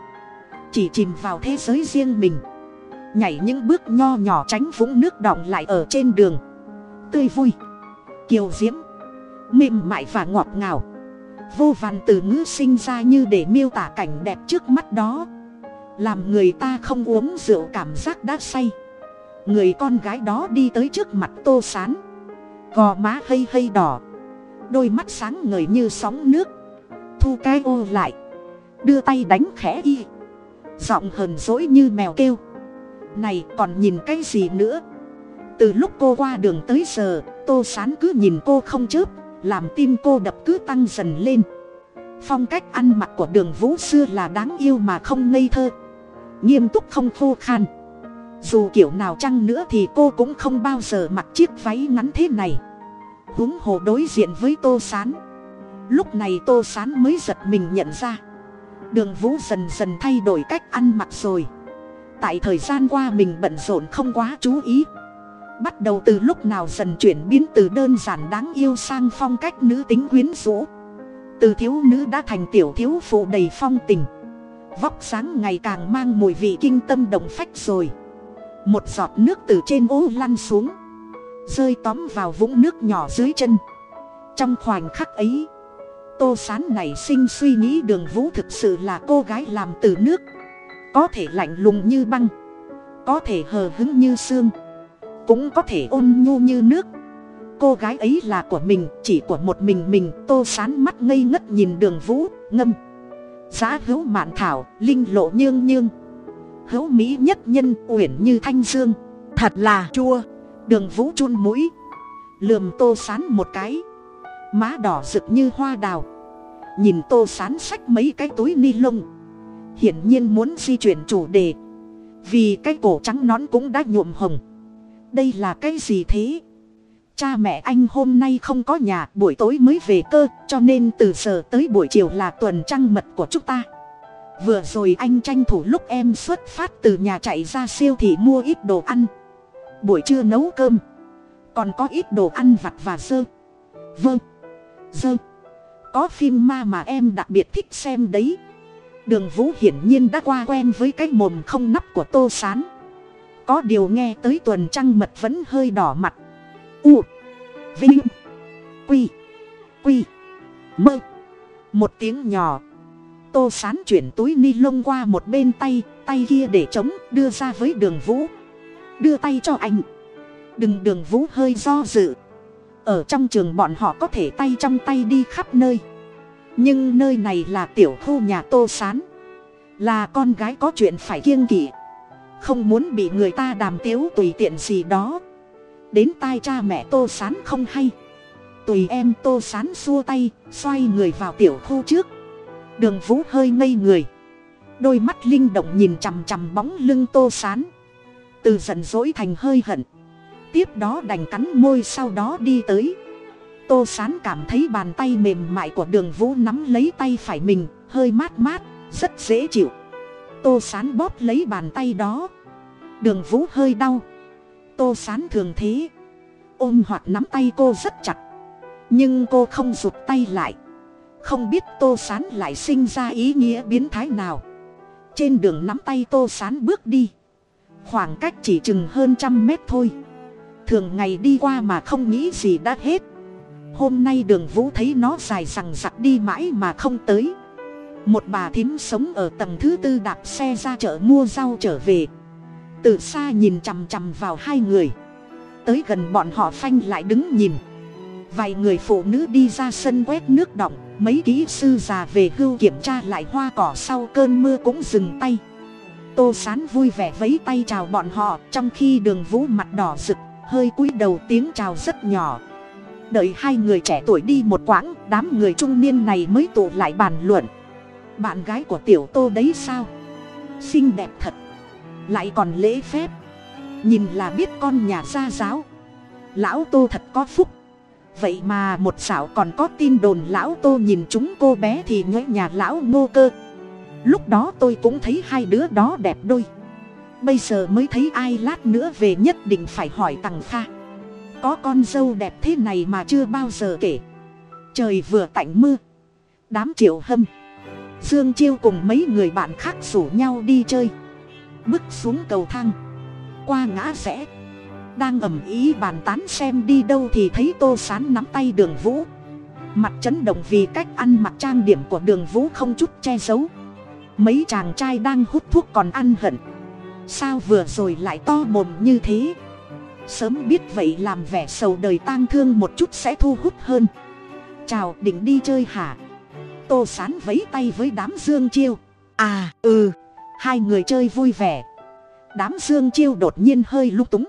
chỉ chìm vào thế giới riêng mình. Nhảy những bước nho nhỏ tránh vũng nước đọng lại ở trên đường. Tươi vui, kiều diễm, mềm mại và ngọt ngào. Vô vàn từ ngữ sinh ra như để miêu tả cảnh đẹp trước mắt đó làm người ta không uống rượu cảm giác đã say. Người con gái đó đi tới trước mặt tô sán. Gò má hây hây đỏ. Đôi mắt sáng ngời như sóng nước. Thu cái ô lại. Đưa tay đánh khẽ y. Giọng hờn dỗi như mèo kêu. Này còn nhìn cái gì nữa? Từ lúc cô qua đường tới giờ, tô sán cứ nhìn cô không chớp. Làm tim cô đập cứ tăng dần lên. Phong cách ăn mặc của đường vũ xưa là đáng yêu mà không ngây thơ nghiêm túc không khô khan. Dù kiểu nào chăng nữa thì cô cũng không bao giờ mặc chiếc váy ngắn thế này. Huống hồ đối diện với tô s á n lúc này tô s á n mới giật mình nhận ra. Đường vũ dần dần thay đổi cách ăn mặc rồi. Tại thời gian qua mình bận rộn không quá chú ý. Bắt đầu từ lúc nào dần chuyển biến từ đơn giản đáng yêu sang phong cách nữ tính quyến rũ. Từ thiếu nữ đã thành tiểu thiếu phụ đầy phong tình vóc sáng ngày càng mang mùi vị kinh tâm động phách rồi. Một giọt nước từ trên ô lăn xuống, rơi tóm vào vũng nước nhỏ dưới chân. Trong khoảnh khắc ấy, tô sán nảy sinh suy nghĩ đường vũ thực sự là cô gái làm từ nước. Có thể lạnh lùng như băng, có thể hờ hứng như xương, cũng có thể ôn nhu như nước. Cô gái ấy là của mình, chỉ của một mình mình. Tô sán mắt ngây ngất nhìn đường vũ, ngâm giá hữu mạn thảo, linh lộ nhương nhương. Hữu mỹ nhất nhân, uyển như thanh dương. Thật là chua. đường vũ chun mũi. Lườm tô sán một cái. Má đỏ rực như hoa đào. Nhìn tô sán xách mấy cái túi ni lông. Hiển nhiên muốn di chuyển chủ đề. Vì cái cổ trắng nón cũng đã nhuộm hồng. Đây là cái gì thế? Cha mẹ anh hôm nay không có nhà, buổi tối mới về cơ, cho nên từ giờ tới buổi chiều là tuần trăng mật của chúng ta. Vừa rồi anh tranh thủ lúc em xuất phát từ nhà chạy ra siêu thị mua ít đồ ăn. Buổi trưa nấu cơm. Còn có ít đồ ăn vặt và dơ. Vâng dơ. Có phim ma mà em đặc biệt thích xem đấy. Đường vũ hiển nhiên đã qua quen với cái mồm không nắp của tô s á n có điều nghe tới tuần trăng mật vẫn hơi đỏ mặt. U vinh. Quy. Quy. Mơ. Một tiếng nhỏ. Tô s á n chuyển túi ni lông qua một bên tay tay kia để chống, đưa ra với đường vũ. Đưa tay cho anh. Đừng đường vũ hơi do dự. Ở trong trường bọn họ có thể tay trong tay đi khắp nơi. Nhưng nơi này là tiểu khu nhà tô s á n là con gái có chuyện phải kiêng kỵ. Không muốn bị người ta đàm tiếu tùy tiện gì đó đến tai cha mẹ tô s á n không hay. Tùy em tô s á n xua tay, xoay người vào tiểu khu trước. Đường vũ hơi ngây người. Đôi mắt linh động nhìn chằm chằm bóng lưng tô s á n từ giận dỗi thành hơi hận. Tiếp đó đành cắn môi sau đó đi tới. Tô sán cảm thấy bàn tay mềm mại của đường vũ nắm lấy tay phải mình, hơi mát mát, rất dễ chịu. Tô sán bóp lấy bàn tay đó. Đường vũ hơi đau tô sán thường thế. Ôm hoặc nắm tay cô rất chặt. Nhưng cô không rụt tay lại. Không biết tô sán lại sinh ra ý nghĩa biến thái nào. Trên đường nắm tay tô sán bước đi. Khoảng cách chỉ chừng hơn trăm mét thôi. Thường ngày đi qua mà không nghĩ gì đã hết. Hôm nay đường vũ thấy nó dài rằng giặc đi mãi mà không tới. Một bà thím sống ở tầng thứ tư đạp xe ra chợ mua rau trở về từ xa nhìn chằm chằm vào hai người. Tới gần bọn họ phanh lại đứng nhìn. Vài người phụ nữ đi ra sân quét nước động, mấy kỹ sư già về hưu kiểm tra lại hoa cỏ sau cơn mưa cũng dừng tay. Tô sán vui vẻ vấy tay chào bọn họ, trong khi đường vũ mặt đỏ rực, hơi cúi đầu tiếng chào rất nhỏ. Đợi hai người trẻ tuổi đi một quãng, đám người trung niên này mới tụ lại bàn luận. Bạn gái của tiểu tô đấy sao? Xinh đẹp thật lại còn lễ phép. Nhìn là biết con nhà gia giáo. Lão tô thật có phúc. Vậy mà một xảo còn có tin đồn lão tô nhìn chúng cô bé thì nhớ nhà lão ngô cơ. Lúc đó tôi cũng thấy hai đứa đó đẹp đôi. Bây giờ mới thấy ai lát nữa về nhất định phải hỏi tằng kha. Có con dâu đẹp thế này mà chưa bao giờ kể. Trời vừa tạnh mưa. Đám triệu hâm. Dương chiêu cùng mấy người bạn khác rủ nhau đi chơi bước xuống cầu thang. Qua ngã rẽ, đang ầm ý bàn tán xem đi đâu thì thấy tô sán nắm tay đường vũ. Mặt chấn động vì cách ăn mặc trang điểm của đường vũ không chút che giấu. Mấy chàng trai đang hút thuốc còn ăn hận. Sao vừa rồi lại to mồm như thế? Sớm biết vậy làm vẻ sầu đời tang thương một chút sẽ thu hút hơn. Chào, định đi chơi hả? Tô sán vấy tay với đám dương chiêu. À ừ hai người chơi vui vẻ. Đám dương chiêu đột nhiên hơi lung túng.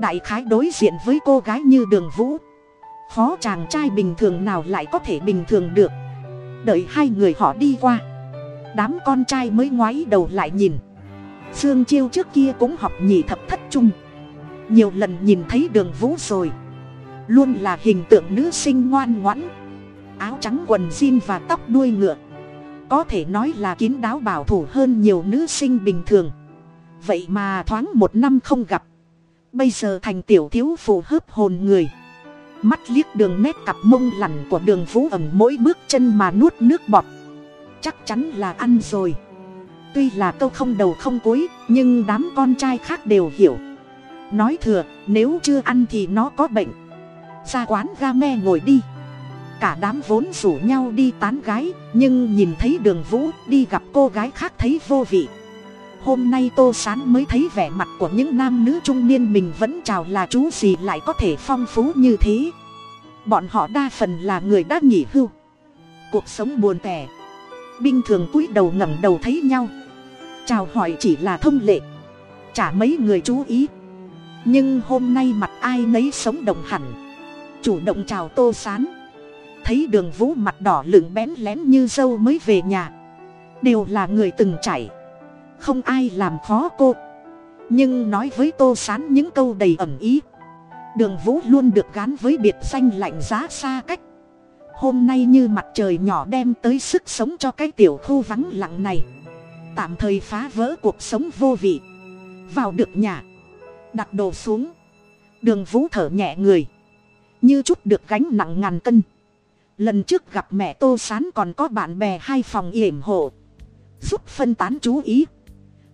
Đại khái đối diện với cô gái như đường vũ. Phó chàng trai bình thường nào lại có thể bình thường được? Đợi hai người họ đi qua. Đám con trai mới ngoái đầu lại nhìn. Dương chiêu trước kia cũng học nhị thập thất trung. Nhiều lần nhìn thấy đường vũ rồi. Luôn là hình tượng nữ sinh ngoan ngoãn. Áo trắng quần jean và tóc đuôi ngựa có thể nói là kín đáo bảo thủ hơn nhiều nữ sinh bình thường. Vậy mà thoáng một năm không gặp. Bây giờ thành tiểu thiếu phụ hớp hồn người. Mắt liếc đường nét cặp mông lằn của đường vũ ẩm mỗi bước chân mà nuốt nước bọt. Chắc chắn là ăn rồi. Tuy là câu không đầu không cuối, nhưng đám con trai khác đều hiểu. Nói thừa, nếu chưa ăn thì nó có bệnh. Ra quán ga me ngồi đi cả đám vốn rủ nhau đi tán gái, nhưng nhìn thấy đường vũ, đi gặp cô gái khác thấy vô vị. Hôm nay tô sán mới thấy vẻ mặt của những nam nữ trung niên mình vẫn chào là chú gì lại có thể phong phú như thế. Bọn họ đa phần là người đã nghỉ hưu. Cuộc sống buồn tẻ. Binh thường cúi đầu ngẩng đầu thấy nhau. Chào hỏi chỉ là thông lệ. Chả mấy người chú ý. Nhưng hôm nay mặt ai nấy sống động hẳn. Chủ động chào tô sán thấy đường vũ mặt đỏ lửng bén lén như dâu mới về nhà. Đều là người từng chảy không ai làm khó cô. Nhưng nói với tô sán những câu đầy ẩm ý. Đường vũ luôn được gán với biệt danh lạnh giá xa cách. Hôm nay như mặt trời nhỏ đem tới sức sống cho cái tiểu khu vắng lặng này. Tạm thời phá vỡ cuộc sống vô vị. Vào được nhà. Đặt đồ xuống. Đường vũ thở nhẹ người. Như chút được gánh nặng ngàn cân lần trước gặp mẹ tô sán còn có bạn bè hai phòng yểm hộ. Giúp phân tán chú ý.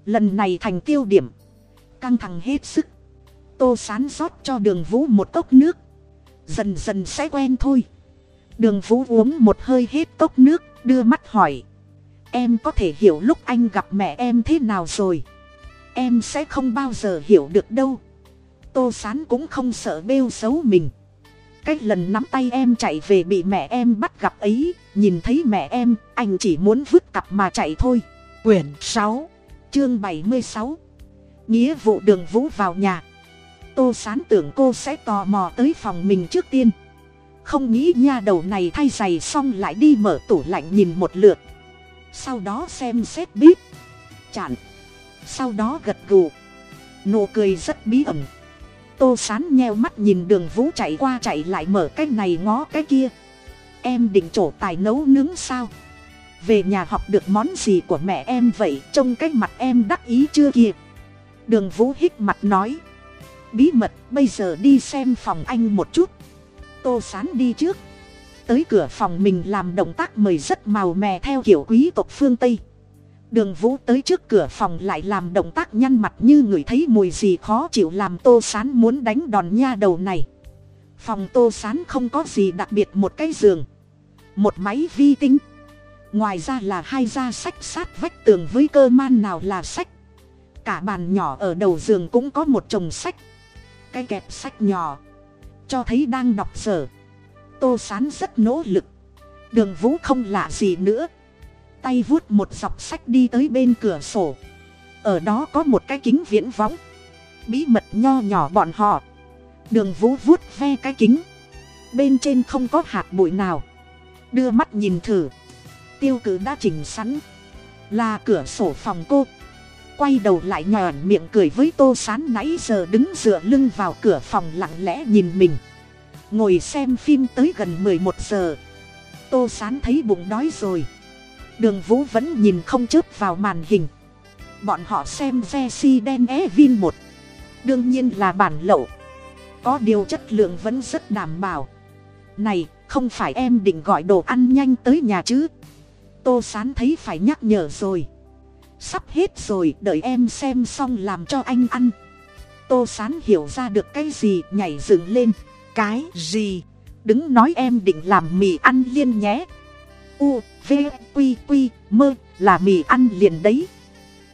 Lần này thành tiêu điểm. Căng thẳng hết sức. Tô sán rót cho đường vũ một cốc nước. Dần dần sẽ quen thôi. Đường vũ uống một hơi hết cốc nước, đưa mắt hỏi. Em có thể hiểu lúc anh gặp mẹ em thế nào rồi? Em sẽ không bao giờ hiểu được đâu. Tô sán cũng không sợ bêu xấu mình cái lần nắm tay em chạy về bị mẹ em bắt gặp ấy, nhìn thấy mẹ em, anh chỉ muốn vứt cặp mà chạy thôi. Quyển sáu, chương bảy mươi sáu, nghĩa vụ đường vũ vào nhà. Tô sán tưởng cô sẽ tò mò tới phòng mình trước tiên. Không nghĩ nha đầu này thay giày xong lại đi mở tủ lạnh nhìn một lượt. Sau đó xem xét bíp chặn sau đó gật gù. Nụ cười rất bí ẩn tô sán nheo mắt nhìn đường vũ chạy qua chạy lại mở cái này ngó cái kia. Em định trổ tài nấu nướng sao? Về nhà học được món gì của mẹ em vậy? Trông cái mặt em đắc ý chưa kìa? Đường vũ hít mặt nói. Bí mật, bây giờ đi xem phòng anh một chút. Tô sán đi trước. Tới cửa phòng mình làm động tác mời rất màu mè theo kiểu quý tộc phương tây đường vũ tới trước cửa phòng lại làm động tác nhăn mặt như người thấy mùi gì khó chịu làm tô sán muốn đánh đòn nha đầu này. Phòng tô sán không có gì đặc biệt một cái giường, một máy vi tính. Ngoài ra là hai da sách sát vách tường với cơ man nào là sách. Cả bàn nhỏ ở đầu giường cũng có một chồng sách. Cái kẹp sách nhỏ, cho thấy đang đọc sở tô sán rất nỗ lực. Đường vũ không lạ gì nữa tay vuốt một dọc sách đi tới bên cửa sổ. Ở đó có một cái kính viễn võng. Bí mật nho nhỏ bọn họ. Đường vũ vuốt ve cái kính. Bên trên không có hạt bụi nào. Đưa mắt nhìn thử. Tiêu cử đã chỉnh sẵn. Là cửa sổ phòng cô. Quay đầu lại nhòn miệng cười với tô sán nãy giờ đứng dựa lưng vào cửa phòng lặng lẽ nhìn mình. Ngồi xem phim tới gần mười một giờ. Tô sán thấy bụng đói rồi đường vũ vẫn nhìn không chớp vào màn hình. Bọn họ xem ve si đen é vin một. Đương nhiên là bản lậu. Có điều chất lượng vẫn rất đảm bảo. Này, không phải em định gọi đồ ăn nhanh tới nhà chứ? Tô sán thấy phải nhắc nhở rồi. Sắp hết rồi, đợi em xem xong làm cho anh ăn. Tô sán hiểu ra được cái gì, nhảy dựng lên. Cái gì? Đứng nói em định làm mì ăn liên nhé u, v, q q mơ là mì ăn liền đấy.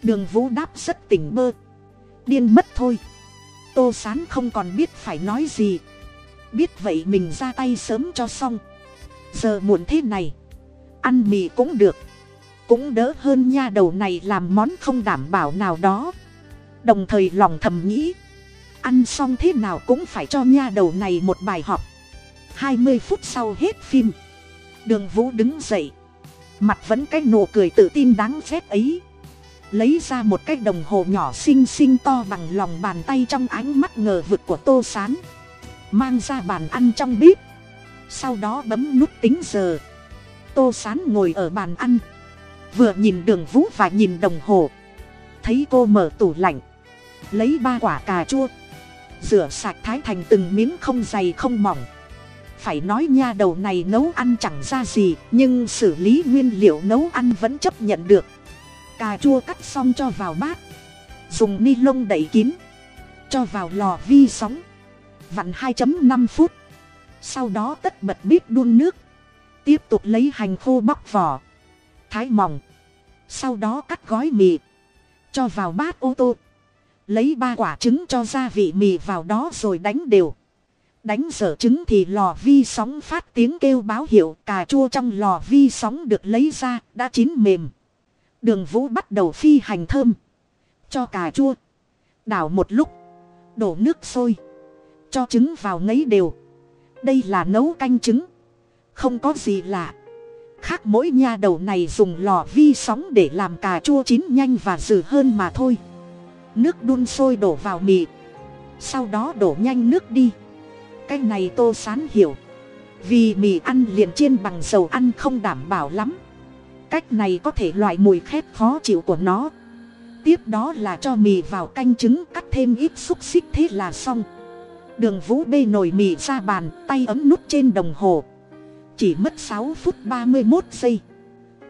Đường vũ đáp rất tỉnh mơ điên mất thôi. Tô sán không còn biết phải nói gì. Biết vậy mình ra tay sớm cho xong. Giờ muộn thế này. Ăn mì cũng được. Cũng đỡ hơn nha đầu này làm món không đảm bảo nào đó. Đồng thời lòng thầm nghĩ. Ăn xong thế nào cũng phải cho nha đầu này một bài học. Hai mươi phút sau hết phim đường vũ đứng dậy. Mặt vẫn cái nụ cười tự tin đáng phép ấy. Lấy ra một cái đồng hồ nhỏ xinh xinh to bằng lòng bàn tay trong ánh mắt ngờ vực của tô s á n mang ra bàn ăn trong bếp. Sau đó bấm nút tính giờ. Tô s á n ngồi ở bàn ăn. Vừa nhìn đường vũ và nhìn đồng hồ. Thấy cô mở tủ lạnh. Lấy ba quả cà chua. Rửa sạch thái thành từng miếng không dày không mỏng phải nói nha đầu này nấu ăn chẳng ra gì, nhưng xử lý nguyên liệu nấu ăn vẫn chấp nhận được. Cà chua cắt xong cho vào bát. Dùng ni lông đậy kín. Cho vào lò vi sóng. Vặn 2 năm phút. Sau đó tất bật bếp đun nước. Tiếp tục lấy hành khô bóc vỏ. Thái mỏng. Sau đó cắt gói mì. Cho vào bát ô tô. Lấy ba quả trứng cho gia vị mì vào đó rồi đánh đều đánh dở trứng thì lò vi sóng phát tiếng kêu báo hiệu, cà chua trong lò vi sóng được lấy ra, đã chín mềm. Đường vũ bắt đầu phi hành thơm. Cho cà chua. Đảo một lúc. Đổ nước sôi. Cho trứng vào ngấy đều. Đây là nấu canh trứng. Không có gì lạ. Khác mỗi nha đầu này dùng lò vi sóng để làm cà chua chín nhanh và dừ hơn mà thôi. Nước đun sôi đổ vào mì. Sau đó đổ nhanh nước đi cái này tô sán hiểu. Vì mì ăn liền chiên bằng dầu ăn không đảm bảo lắm. Cách này có thể loại mùi khét khó chịu của nó. Tiếp đó là cho mì vào canh trứng, cắt thêm ít xúc xích thế là xong. Đường vũ bê nồi mì ra bàn, tay ấm nút trên đồng hồ. Chỉ mất sáu phút ba mươi một giây.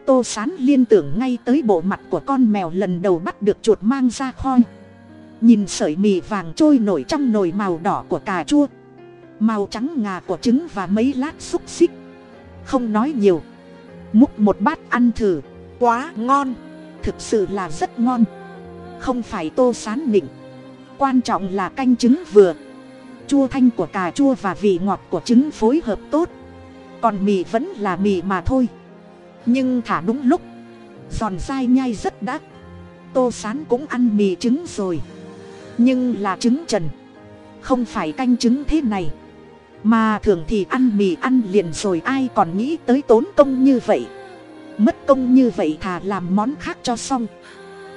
Tô sán liên tưởng ngay tới bộ mặt của con mèo lần đầu bắt được chuột mang ra khoi nhìn sợi mì vàng trôi nổi trong nồi màu đỏ của cà chua màu trắng ngà của trứng và mấy lát xúc xích. Không nói nhiều. Múc một bát ăn thử. Quá ngon. thực sự là rất ngon. Không phải tô sán nịnh. Quan trọng là canh trứng vừa. Chua thanh của cà chua và vị ngọt của trứng phối hợp tốt. Còn mì vẫn là mì mà thôi. Nhưng thả đúng lúc. Giòn dai nhai rất đắt tô sán cũng ăn mì trứng rồi. Nhưng là trứng trần. Không phải canh trứng thế này mà thường thì ăn mì ăn liền rồi ai còn nghĩ tới tốn công như vậy. Mất công như vậy thà làm món khác cho xong.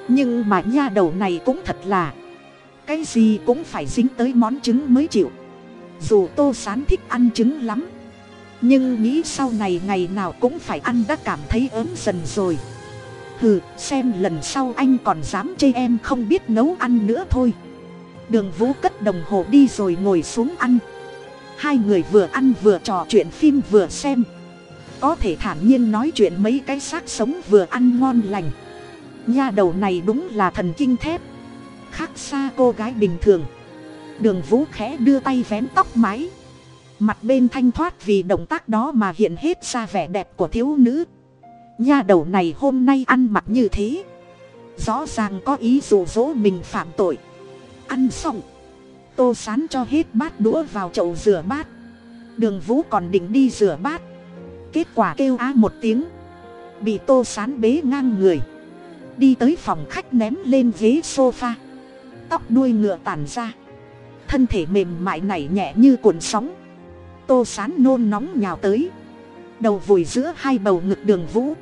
Nhưng mà nha đầu này cũng thật là, cái gì cũng phải dính tới món trứng mới chịu. Dù tô sán thích ăn trứng lắm, nhưng nghĩ sau này ngày nào cũng phải ăn đã cảm thấy ớn dần rồi. Hừ, xem lần sau anh còn dám chê em không biết nấu ăn nữa thôi. Đường vũ cất đồng hồ đi rồi ngồi xuống ăn hai người vừa ăn vừa trò chuyện phim vừa xem. Có thể thản nhiên nói chuyện mấy cái xác sống vừa ăn ngon lành. Nha đầu này đúng là thần kinh thép. Khác xa cô gái bình thường. Đường vũ khẽ đưa tay vén tóc mái. Mặt bên thanh thoát vì động tác đó mà hiện hết ra vẻ đẹp của thiếu nữ. Nha đầu này hôm nay ăn mặc như thế. Rõ ràng có ý dụ dỗ mình phạm tội. Ăn xong tô sán cho hết bát đũa vào chậu rửa bát. Đường vũ còn định đi rửa bát. Kết quả kêu á một tiếng. Bị tô sán bế ngang người. Đi tới phòng khách ném lên ghế sofa. Tóc đuôi ngựa tàn ra. Thân thể mềm mại nảy nhẹ như cuộn sóng. Tô sán nôn nóng nhào tới. Đầu vùi giữa hai bầu ngực đường vũ.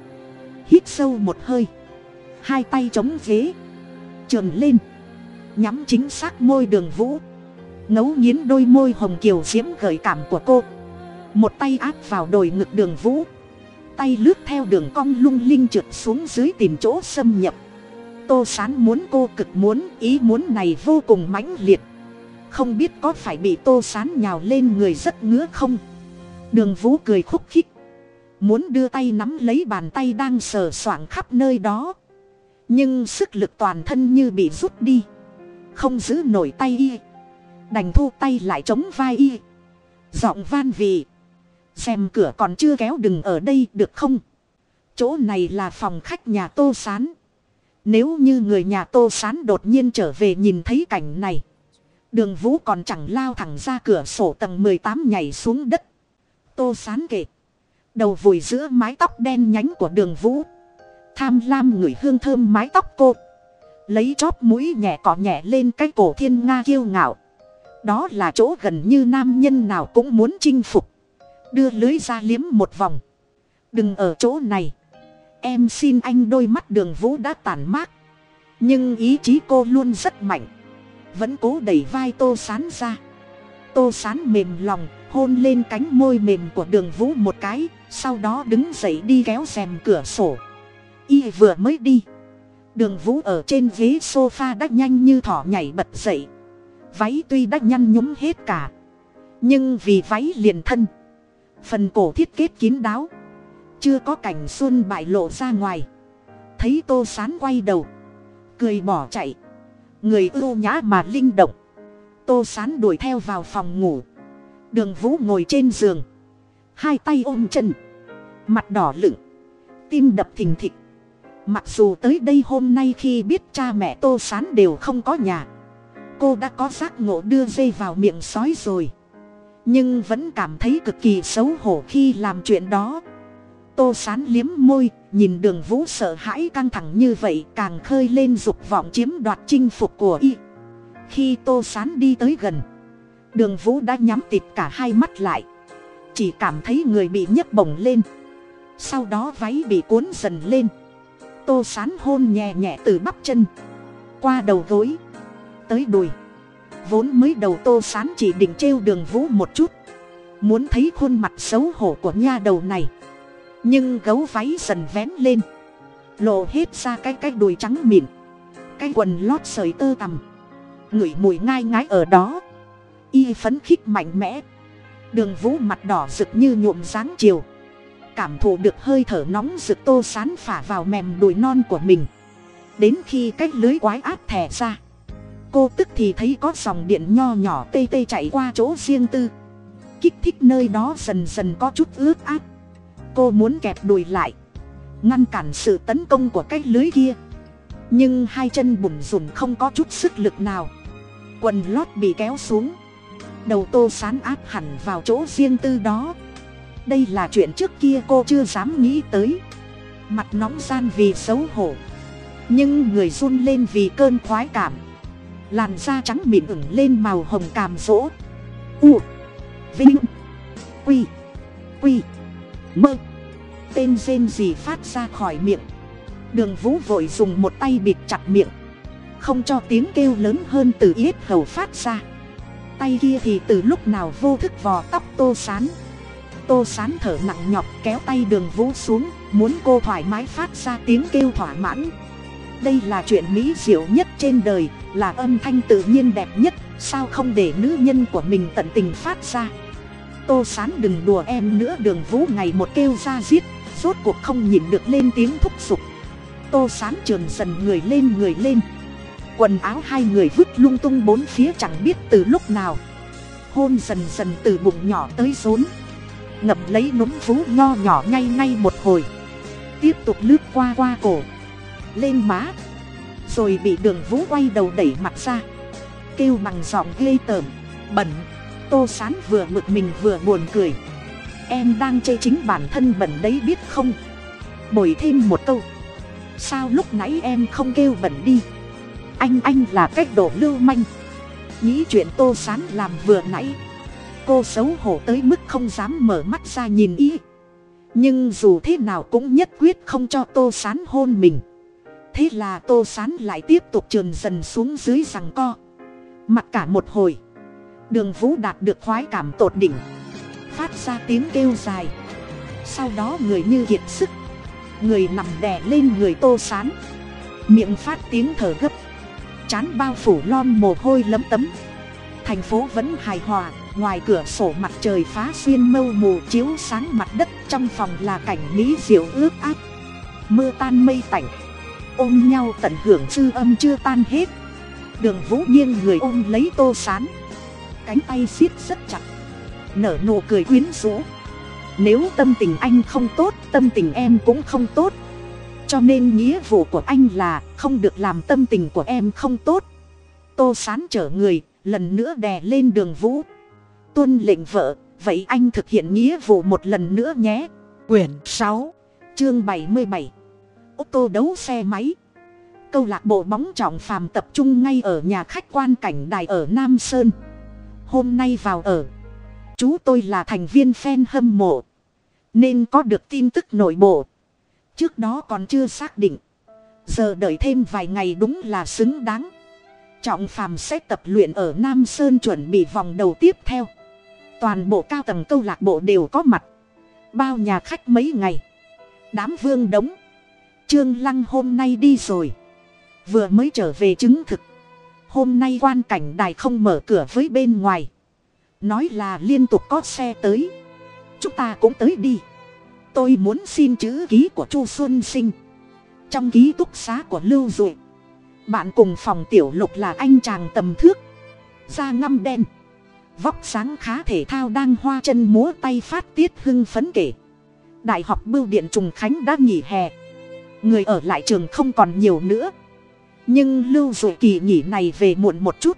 Hít sâu một hơi. Hai tay chống ghế. Trườn lên. Nhắm chính xác môi đường vũ ngấu nghiến đôi môi hồng kiều diễm gợi cảm của cô. Một tay áp vào đồi ngực đường vũ. Tay lướt theo đường cong lung linh trượt xuống dưới tìm chỗ xâm nhập. Tô sán muốn cô cực muốn, ý muốn này vô cùng mãnh liệt. Không biết có phải bị tô sán nhào lên người rất ngứa không? Đường vũ cười khúc khích. Muốn đưa tay nắm lấy bàn tay đang sờ soạng khắp nơi đó. Nhưng sức lực toàn thân như bị rút đi. Không giữ nổi tay y đành thu tay lại chống vai y. Giọng van vì, xem cửa còn chưa kéo đừng ở đây được không? Chỗ này là phòng khách nhà tô sán. Nếu như người nhà tô sán đột nhiên trở về nhìn thấy cảnh này, đường vũ còn chẳng lao thẳng ra cửa sổ tầng mười tám nhảy xuống đất. Tô sán kể, đầu vùi giữa mái tóc đen nhánh của đường vũ. Tham lam ngửi hương thơm mái tóc cô. Lấy chóp mũi nhẹ cọ nhẹ lên cái cổ thiên nga kiêu ngạo đó là chỗ gần như nam nhân nào cũng muốn chinh phục. Đưa lưới ra liếm một vòng. Đừng ở chỗ này. Em xin anh đôi mắt đường vũ đã tàn mát. Nhưng ý chí cô luôn rất mạnh. Vẫn cố đẩy vai tô sán ra. Tô sán mềm lòng, hôn lên cánh môi mềm của đường vũ một cái, sau đó đứng dậy đi kéo rèm cửa sổ. Y vừa mới đi. Đường vũ ở trên ghế s o f a đã nhanh như thỏ nhảy bật dậy váy tuy đã nhăn nhúm hết cả, nhưng vì váy liền thân, phần cổ thiết kế kín đáo, chưa có cảnh xuân bại lộ ra ngoài. Thấy tô sán quay đầu, cười bỏ chạy. Người ưu nhã mà linh động, tô sán đuổi theo vào phòng ngủ. Đường vũ ngồi trên giường, hai tay ôm chân, mặt đỏ lựng, tim đập thình thịch. Mặc dù tới đây hôm nay khi biết cha mẹ tô sán đều không có nhà cô đã có giác ngộ đưa dây vào miệng sói rồi. Nhưng vẫn cảm thấy cực kỳ xấu hổ khi làm chuyện đó. Tô sán liếm môi, nhìn đường vũ sợ hãi căng thẳng như vậy, càng khơi lên dục vọng chiếm đoạt chinh phục của y. Khi tô sán đi tới gần, đường vũ đã nhắm tịt cả hai mắt lại. Chỉ cảm thấy người bị nhấc bổng lên. Sau đó váy bị cuốn dần lên. Tô sán hôn nhẹ nhẹ từ bắp chân. Qua đầu gối tới đùi. Vốn mới đầu tô sán chỉ định trêu đường vũ một chút. Muốn thấy khuôn mặt xấu hổ của nha đầu này. Nhưng gấu váy dần vén lên. Lộ hết ra cái cái đùi trắng mịn. Cái quần lót sợi tơ tằm. Ngửi mùi ngai ngái ở đó. Y phấn khích mạnh mẽ. Đường vũ mặt đỏ rực như nhuộm dáng chiều. Cảm thụ được hơi thở nóng rực tô sán phả vào mềm đùi non của mình. Đến khi cái lưới quái áp thẻ ra cô tức thì thấy có dòng điện nho nhỏ tê tê chạy qua chỗ riêng tư. Kích thích nơi đó dần dần có chút ướt át. Cô muốn kẹp đùi lại. Ngăn cản sự tấn công của cái lưới kia. Nhưng hai chân bùn rùn không có chút sức lực nào. Quần lót bị kéo xuống. Đầu tô sán áp hẳn vào chỗ riêng tư đó. Đây là chuyện trước kia cô chưa dám nghĩ tới. Mặt nóng gian vì xấu hổ. Nhưng người run lên vì cơn khoái cảm làn da trắng mịn ửng lên màu hồng càm rỗ. U, vinh, quy quy, mơ. Tên rên gì phát ra khỏi miệng. Đường vũ vội dùng một tay bịt chặt miệng. Không cho tiếng kêu lớn hơn từ yết hầu phát ra. Tay kia thì từ lúc nào vô thức vò tóc tô sán. Tô sán thở nặng nhọc kéo tay đường vũ xuống, muốn cô thoải mái phát ra tiếng kêu thỏa mãn đây là chuyện mỹ diệu nhất trên đời, là âm thanh tự nhiên đẹp nhất, sao không để nữ nhân của mình tận tình phát ra? Tô sán đừng đùa em nữa, đường vũ ngày một kêu ra giết, rốt cuộc không nhìn được lên tiếng thúc giục. Tô sán trườn dần người lên người lên. Quần áo hai người vứt lung tung bốn phía chẳng biết từ lúc nào. Hôn dần dần từ bụng nhỏ tới rốn. Ngậm lấy núm vú nho nhỏ ngay ngay một hồi. Tiếp tục lướt qua qua cổ lên má, rồi bị đường vũ quay đầu đẩy mặt ra, kêu bằng giọng ghê tởm, bẩn, tô sán vừa mực mình vừa buồn cười. Em đang chê chính bản thân bẩn đấy biết không? Bồi thêm một câu, sao lúc nãy em không kêu bẩn đi? Anh anh là cách độ lưu manh. Nghĩ chuyện tô sán làm vừa nãy, cô xấu hổ tới mức không dám mở mắt ra nhìn ý nhưng dù thế nào cũng nhất quyết không cho tô sán hôn mình thế là tô sán lại tiếp tục trườn dần xuống dưới rằng co. Mặc cả một hồi đường vũ đạt được khoái cảm tột đỉnh. Phát ra tiếng kêu dài. Sau đó người như kiệt sức. Người nằm đè lên người tô sán. Miệng phát tiếng thở gấp. Chán bao phủ lon mồ hôi lấm tấm. Thành phố vẫn hài hòa ngoài cửa sổ mặt trời phá xuyên mâu mù chiếu sáng mặt đất trong phòng là cảnh mỹ diệu ướt át, mưa tan mây tạnh ôm nhau tận hưởng dư âm chưa tan hết. Đường vũ nghiêng người ôm lấy tô sán. Cánh tay siết rất chặt. Nở nụ cười quyến rũ. Nếu tâm tình anh không tốt, tâm tình em cũng không tốt. Cho nên nghĩa vụ của anh là không được làm tâm tình của em không tốt. Tô sán chở người, lần nữa đè lên đường vũ. Tuân lệnh vợ, vậy anh thực hiện nghĩa vụ một lần nữa nhé. Quyển sáu, chương bảy mươi bảy ô tô đấu xe máy. Câu lạc bộ bóng trọng phàm tập trung ngay ở nhà khách quan cảnh đài ở nam sơn. Hôm nay vào ở. Chú tôi là thành viên fan hâm mộ. Nên có được tin tức nội bộ. Trước đó còn chưa xác định. Giờ đợi thêm vài ngày đúng là xứng đáng. Trọng phàm sẽ tập luyện ở nam sơn chuẩn bị vòng đầu tiếp theo. Toàn bộ cao tầng câu lạc bộ đều có mặt. Bao nhà khách mấy ngày. Đám vương đống trương lăng hôm nay đi rồi. Vừa mới trở về chứng thực. Hôm nay quan cảnh đài không mở cửa với bên ngoài. Nói là liên tục có xe tới. Chúng ta cũng tới đi. Tôi muốn xin chữ ký của chu xuân sinh. Trong ký túc xá của lưu duệ. Bạn cùng phòng tiểu lục là anh chàng tầm thước. Da ngăm đen. Vóc sáng khá thể thao đang hoa chân múa tay phát tiết hưng phấn kể. Đại học bưu điện trùng khánh đã nghỉ hè người ở lại trường không còn nhiều nữa. Nhưng lưu dụ kỳ nghỉ này về muộn một chút.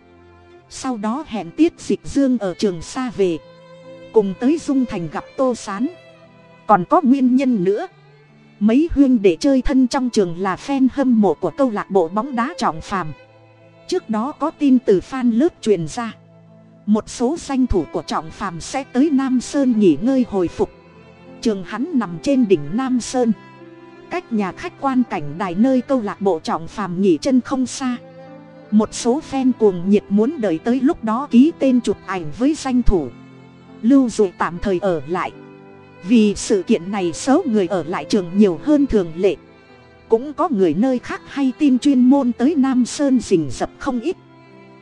Sau đó hẹn tiết dịch dương ở trường xa về. Cùng tới dung thành gặp tô s á n còn có nguyên nhân nữa. Mấy huyên để chơi thân trong trường là fan hâm mộ của câu lạc bộ bóng đá trọng phàm. Trước đó có tin từ fan lớp truyền ra. Một số danh thủ của trọng phàm sẽ tới nam sơn nghỉ ngơi hồi phục. Trường hắn nằm trên đỉnh nam sơn cách nhà khách quan cảnh đài nơi câu lạc bộ trọng phàm nghỉ chân không xa. Một số fan cuồng nhiệt muốn đợi tới lúc đó ký tên chụp ảnh với danh thủ. Lưu dụ tạm thời ở lại. Vì sự kiện này số người ở lại trường nhiều hơn thường lệ. Cũng có người nơi khác hay tin chuyên môn tới nam sơn rình rập không ít.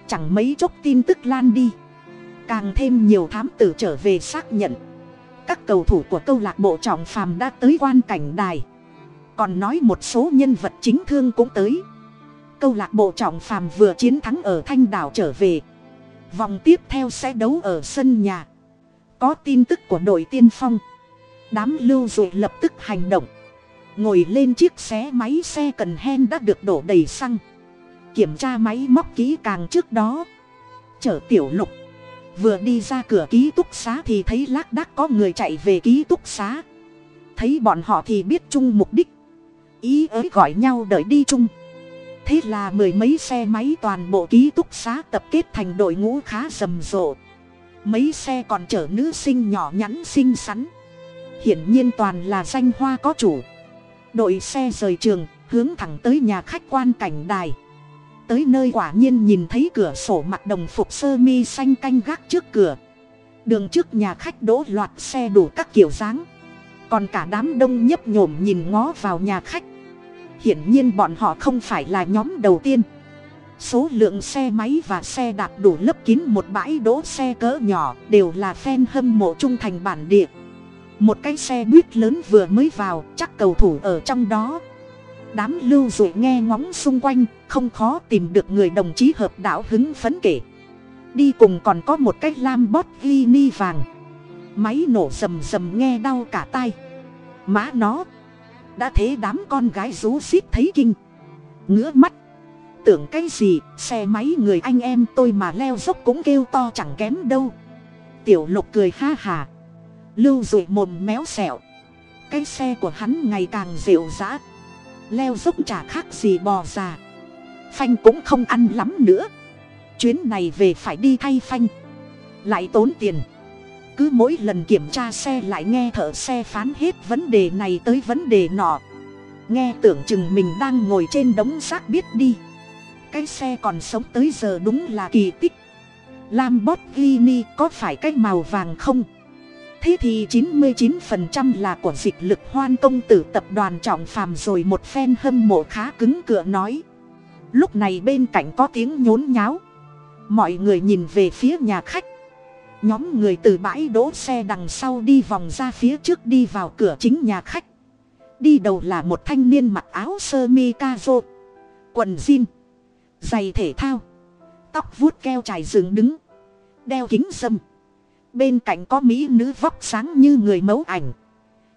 Chẳng mấy chốc tin tức lan đi. Càng thêm nhiều thám tử trở về xác nhận. Các cầu thủ của câu lạc bộ trọng phàm đã tới quan cảnh đài còn nói một số nhân vật chính thương cũng tới. Câu lạc bộ trọng phàm vừa chiến thắng ở thanh đảo trở về. Vòng tiếp theo sẽ đấu ở sân nhà. Có tin tức của đội tiên phong. Đám lưu rồi lập tức hành động. Ngồi lên chiếc xé máy xe cần hen đã được đổ đầy xăng. Kiểm tra máy móc kỹ càng trước đó. Chở tiểu lục. Vừa đi ra cửa ký túc xá thì thấy lác đác có người chạy về ký túc xá. Thấy bọn họ thì biết chung mục đích ý ới gọi nhau đợi đi chung. Thế là mười mấy xe máy toàn bộ ký túc xá tập kết thành đội ngũ khá rầm rộ. Mấy xe còn chở nữ sinh nhỏ nhắn xinh xắn. Hiển nhiên toàn là danh hoa có chủ. Đội xe rời trường, hướng thẳng tới nhà khách quan cảnh đài. Tới nơi quả nhiên nhìn thấy cửa sổ mặt đồng phục sơ mi xanh canh gác trước cửa. Đường trước nhà khách đỗ loạt xe đủ các kiểu dáng. Còn cả đám đông nhấp nhổm nhìn ngó vào nhà khách hiển nhiên bọn họ không phải là nhóm đầu tiên. Số lượng xe máy và xe đạp đủ lấp kín một bãi đỗ xe cỡ nhỏ đều là fan hâm mộ trung thành bản địa. Một cái xe buýt lớn vừa mới vào, chắc cầu thủ ở trong đó. Đám lưu dụi nghe ngóng xung quanh, không khó tìm được người đồng chí hợp đạo hứng phấn kể. Đi cùng còn có một cái lam bót ghi ni vàng. Máy nổ rầm rầm nghe đau cả tai. Má nó đã thế đám con gái rú xít thấy kinh. Ngứa mắt. Tưởng cái gì, xe máy người anh em tôi mà leo dốc cũng kêu to chẳng kém đâu. Tiểu lục cười ha hà. Lưu dụi mồm méo xẹo. Cái xe của hắn ngày càng rệu rã. Leo dốc chả khác gì bò già. Phanh cũng không ăn lắm nữa. Chuyến này về phải đi thay phanh. Lại tốn tiền cứ mỗi lần kiểm tra xe lại nghe thợ xe phán hết vấn đề này tới vấn đề nọ. Nghe tưởng chừng mình đang ngồi trên đống xác biết đi. Cái xe còn sống tới giờ đúng là kỳ tích. Lamborghini có phải cái màu vàng không? Thế thì chín mươi chín phần trăm là của dịch lực hoan công tử tập đoàn trọng phàm rồi một phen hâm mộ khá cứng cựa nói. Lúc này bên cạnh có tiếng nhốn nháo. Mọi người nhìn về phía nhà khách nhóm người từ bãi đỗ xe đằng sau đi vòng ra phía trước đi vào cửa chính nhà khách. Đi đầu là một thanh niên mặc áo sơ mi ca rô quần jean, giày thể thao, tóc vuốt keo trải rừng đứng, đeo kính dâm bên cạnh có mỹ nữ vóc sáng như người mẫu ảnh.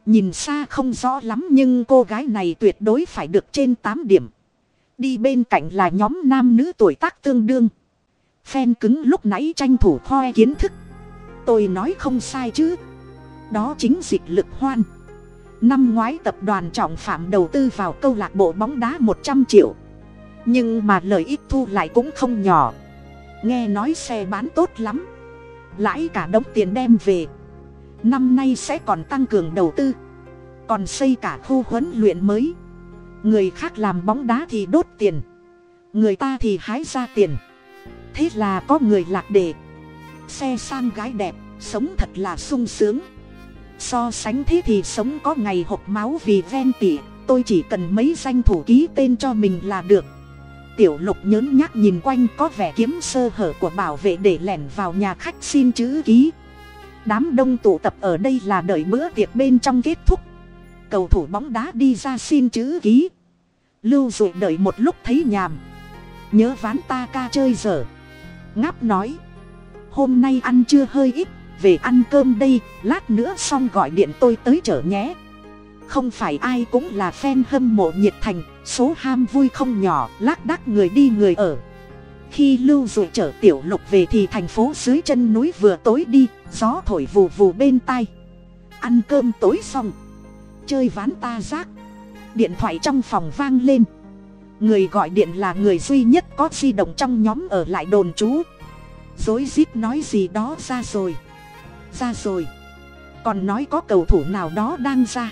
Nhìn xa không rõ lắm nhưng cô gái này tuyệt đối phải được trên tám điểm. Đi bên cạnh là nhóm nam nữ tuổi tác tương đương. Phen cứng lúc nãy tranh thủ khoe kiến thức tôi nói không sai chứ. Đó chính dịch lực hoan. Năm ngoái tập đoàn trọng phạm đầu tư vào câu lạc bộ bóng đá một trăm triệu. Nhưng mà lợi ích thu lại cũng không nhỏ. Nghe nói xe bán tốt lắm. Lãi cả đống tiền đem về. Năm nay sẽ còn tăng cường đầu tư. Còn xây cả khu huấn luyện mới. Người khác làm bóng đá thì đốt tiền. Người ta thì hái ra tiền. Thế là có người lạc đề xe sang gái đẹp, sống thật là sung sướng. So sánh thế thì sống có ngày hộp máu vì ven tỉ, tôi chỉ cần mấy danh thủ ký tên cho mình là được. Tiểu lục nhớn nhác nhìn quanh có vẻ kiếm sơ hở của bảo vệ để lẻn vào nhà khách xin chữ ký. Đám đông tụ tập ở đây là đợi bữa tiệc bên trong kết thúc. Cầu thủ bóng đá đi ra xin chữ ký. Lưu dụ đợi một lúc thấy nhàm. Nhớ ván ta ca chơi dở. Ngáp nói hôm nay ăn chưa hơi ít, về ăn cơm đây, lát nữa xong gọi điện tôi tới chở nhé. Không phải ai cũng là fan hâm mộ nhiệt thành, số ham vui không nhỏ, lác đác người đi người ở. Khi lưu dụ chở tiểu lục về thì thành phố dưới chân núi vừa tối đi, gió thổi vù vù bên tai. Ăn cơm tối xong, chơi ván ta rác điện thoại trong phòng vang lên. Người gọi điện là người duy nhất có di động trong nhóm ở lại đồn trú dối rít nói gì đó ra rồi. Ra rồi. Còn nói có cầu thủ nào đó đang ra.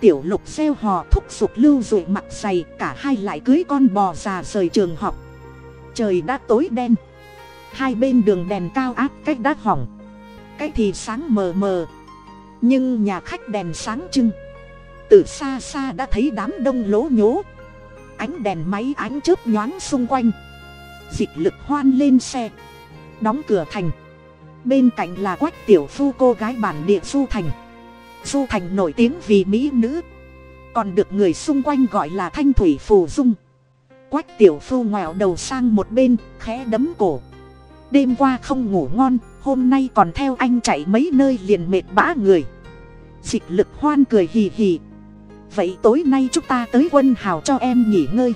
Tiểu lục gieo hò thúc giục lưu dụi mặt dày, cả hai lại cưới con bò già rời trường học. Trời đã tối đen. Hai bên đường đèn cao áp cách đã hỏng. Cái thì sáng mờ mờ. Nhưng nhà khách đèn sáng trưng. Từ xa xa đã thấy đám đông lố nhố. Ánh đèn máy ánh chớp nhoáng xung quanh. Dịch lực hoan lên xe đóng cửa thành. Bên cạnh là quách tiểu phu, cô gái bản địa phu thành. Phu thành nổi tiếng vì mỹ nữ. Còn được người xung quanh gọi là thanh thủy phù dung. Quách tiểu phu ngoẹo đầu sang một bên, khẽ đấm cổ. Đêm qua không ngủ ngon, hôm nay còn theo anh chạy mấy nơi liền mệt bã người. Dịch lực hoan cười hì hì. Vậy tối nay chúng ta tới quân hào cho em nghỉ ngơi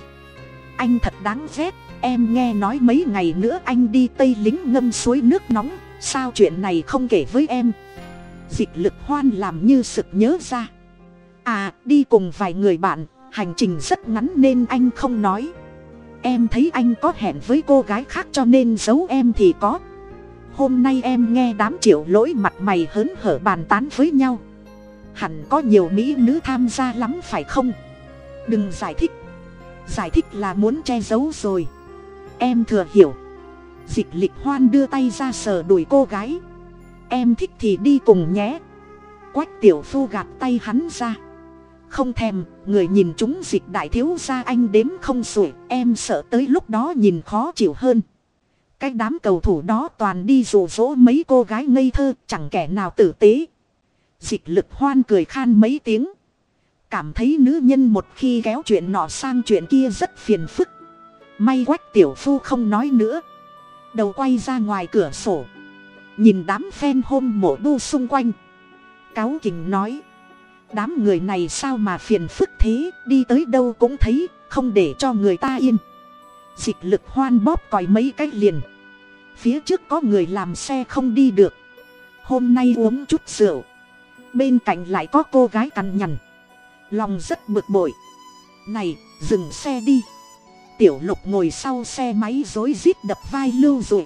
anh thật đáng ghét. Em nghe nói mấy ngày nữa anh đi tây lính ngâm suối nước nóng. Sao chuyện này không kể với em? Dịch lực hoan làm như sực nhớ ra. À đi cùng vài người bạn. Hành trình rất ngắn nên anh không nói. Em thấy anh có hẹn với cô gái khác cho nên giấu em thì có. Hôm nay em nghe đám triệu lỗi mặt mày hớn hở bàn tán với nhau. Hẳn có nhiều mỹ nữ tham gia lắm phải không? Đừng giải thích giải thích là muốn che giấu rồi. Em thừa hiểu. Dịch lịch hoan đưa tay ra sờ đùi cô gái. Em thích thì đi cùng nhé. Quách tiểu phu gạt tay hắn ra. Không thèm, người nhìn chúng dịch đại thiếu gia anh đếm không xuể. Em sợ tới lúc đó nhìn khó chịu hơn. Cái đám cầu thủ đó toàn đi rủ rỗ mấy cô gái ngây thơ, chẳng kẻ nào tử tế. Dịch lực hoan cười khan mấy tiếng cảm thấy nữ nhân một khi kéo chuyện nọ sang chuyện kia rất phiền phức. May quách tiểu phu không nói nữa. Đầu quay ra ngoài cửa sổ. Nhìn đám phen hôm mổ đu xung quanh. Cáo kình nói, đám người này sao mà phiền phức thế? Đi tới đâu cũng thấy, không để cho người ta yên. Dịch lực hoan bóp còi mấy cái liền. Phía trước có người làm xe không đi được. Hôm nay uống chút rượu. Bên cạnh lại có cô gái cằn nhằn lòng rất bực bội. Này, dừng xe đi. Tiểu lục ngồi sau xe máy rối rít đập vai lưu dụi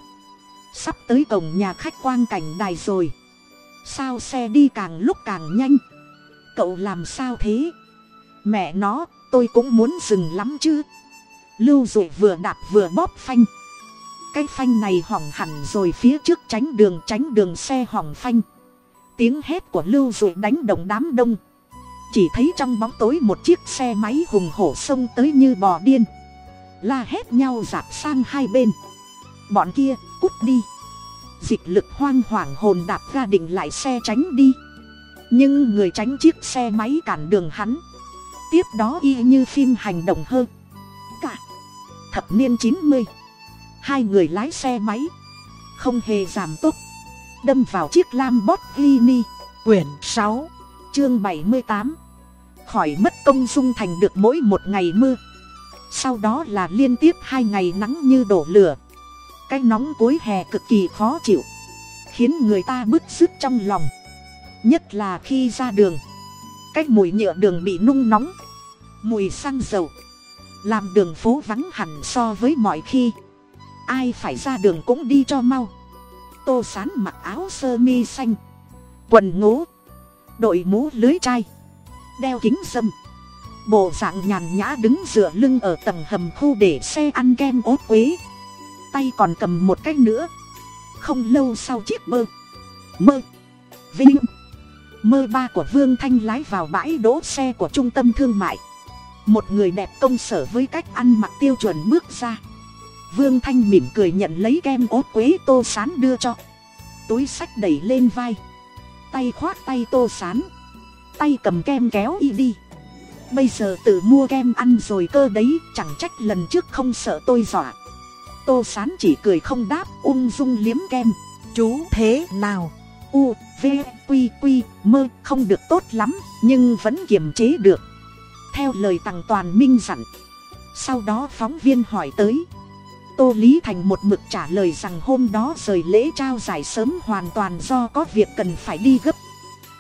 sắp tới cổng nhà khách quang cảnh đài rồi. Sao xe đi càng lúc càng nhanh? Cậu làm sao thế? Mẹ nó, tôi cũng muốn dừng lắm chứ. Lưu dụi vừa đạp vừa bóp phanh. Cái phanh này hỏng hẳn rồi phía trước tránh đường tránh đường xe hỏng phanh. Tiếng hét của lưu dụi đánh động đám đông chỉ thấy trong bóng tối một chiếc xe máy hùng hổ xông tới như bò điên. La hét nhau giạt sang hai bên. Bọn kia, cút đi. Dịch lực hoang hoảng hồn đạp ga định lại xe tránh đi. Nhưng người tránh chiếc xe máy cản đường hắn. Tiếp đó y như phim hành động hơn cả. Thập niên chín mươi. Hai người lái xe máy. Không hề giảm tốc. Đâm vào chiếc lamborghini. Quyển sáu chương bảy mươi tám. Khỏi mất công dung thành được mỗi một ngày mưa. Sau đó là liên tiếp hai ngày nắng như đổ lửa. Cái nóng cuối hè cực kỳ khó chịu, khiến người ta bứt rứt trong lòng. Nhất là khi ra đường, cái mùi nhựa đường bị nung nóng, mùi xăng dầu, làm đường phố vắng hẳn so với mọi khi. Ai phải ra đường cũng đi cho mau. Tô sán mặc áo sơ mi xanh, quần ngố đội mũ lưới chai, đeo kính dâm. Bộ dạng nhàn nhã đứng dựa lưng ở tầng hầm khu để xe ăn kem ốt quế. Tay còn cầm một cái nữa. Không lâu sau chiếc mơ. Mơ. Vinh. Mơ ba của vương thanh lái vào bãi đỗ xe của trung tâm thương mại. Một người đẹp công sở với cách ăn mặc tiêu chuẩn bước ra. Vương thanh mỉm cười nhận lấy kem ốt quế tô sán đưa cho. Túi sách đẩy lên vai tay khoát tay tô sán. Tay cầm kem kéo y đi. Bây giờ tự mua kem ăn rồi cơ đấy, chẳng trách lần trước không sợ tôi dọa. Tô sán chỉ cười không đáp, ung dung liếm kem. Chú thế nào? U, v, q q, mơ, không được tốt lắm, nhưng vẫn kiềm chế được. Theo lời tằng toàn minh dặn. Sau đó phóng viên hỏi tới tô lý thành một mực trả lời rằng hôm đó rời lễ trao giải sớm hoàn toàn do có việc cần phải đi gấp.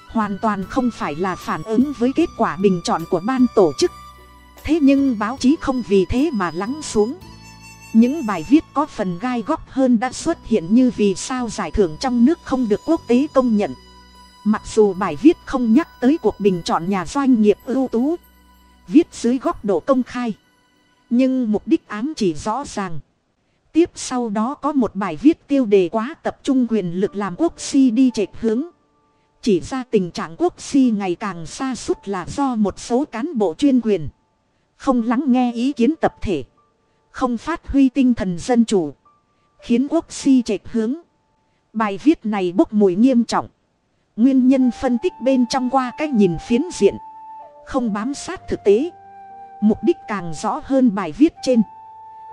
Hoàn toàn không phải là phản ứng với kết quả bình chọn của ban tổ chức. Thế nhưng báo chí không vì thế mà lắng xuống. Những bài viết có phần gai góc hơn đã xuất hiện như vì sao giải thưởng trong nước không được quốc tế công nhận. Mặc dù bài viết không nhắc tới cuộc bình chọn nhà doanh nghiệp ưu tú, viết dưới góc độ công khai. Nhưng mục đích ám chỉ rõ ràng tiếp sau đó có một bài viết tiêu đề quá tập trung quyền lực làm quốc si đi trệch hướng. Chỉ ra tình trạng quốc si ngày càng xa suốt là do một số cán bộ chuyên quyền. Không lắng nghe ý kiến tập thể. Không phát huy tinh thần dân chủ. Khiến quốc si trệch hướng. Bài viết này bốc mùi nghiêm trọng. Nguyên nhân phân tích bên trong qua cái nhìn phiến diện. Không bám sát thực tế. Mục đích càng rõ hơn bài viết trên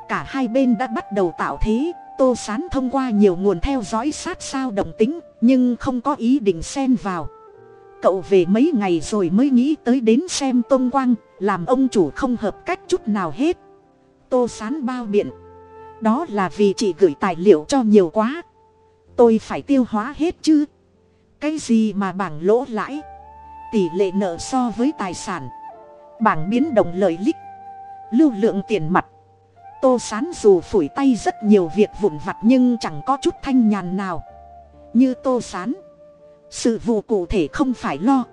cả hai bên đã bắt đầu tạo thế, tô sán thông qua nhiều nguồn theo dõi sát sao động tính, nhưng không có ý định xen vào. Cậu về mấy ngày rồi mới nghĩ tới đến xem tôn quang, làm ông chủ không hợp cách chút nào hết. Tô sán bao biện. Đó là vì chị gửi tài liệu cho nhiều quá. Tôi phải tiêu hóa hết chứ. Cái gì mà bảng lỗ lãi? Tỷ lệ nợ so với tài sản. Bảng biến động lợi lích lưu lượng tiền mặt tô sán dù phủi tay rất nhiều việc vụn vặt nhưng chẳng có chút thanh nhàn nào. Như tô sán, sự vụ cụ thể không phải lo.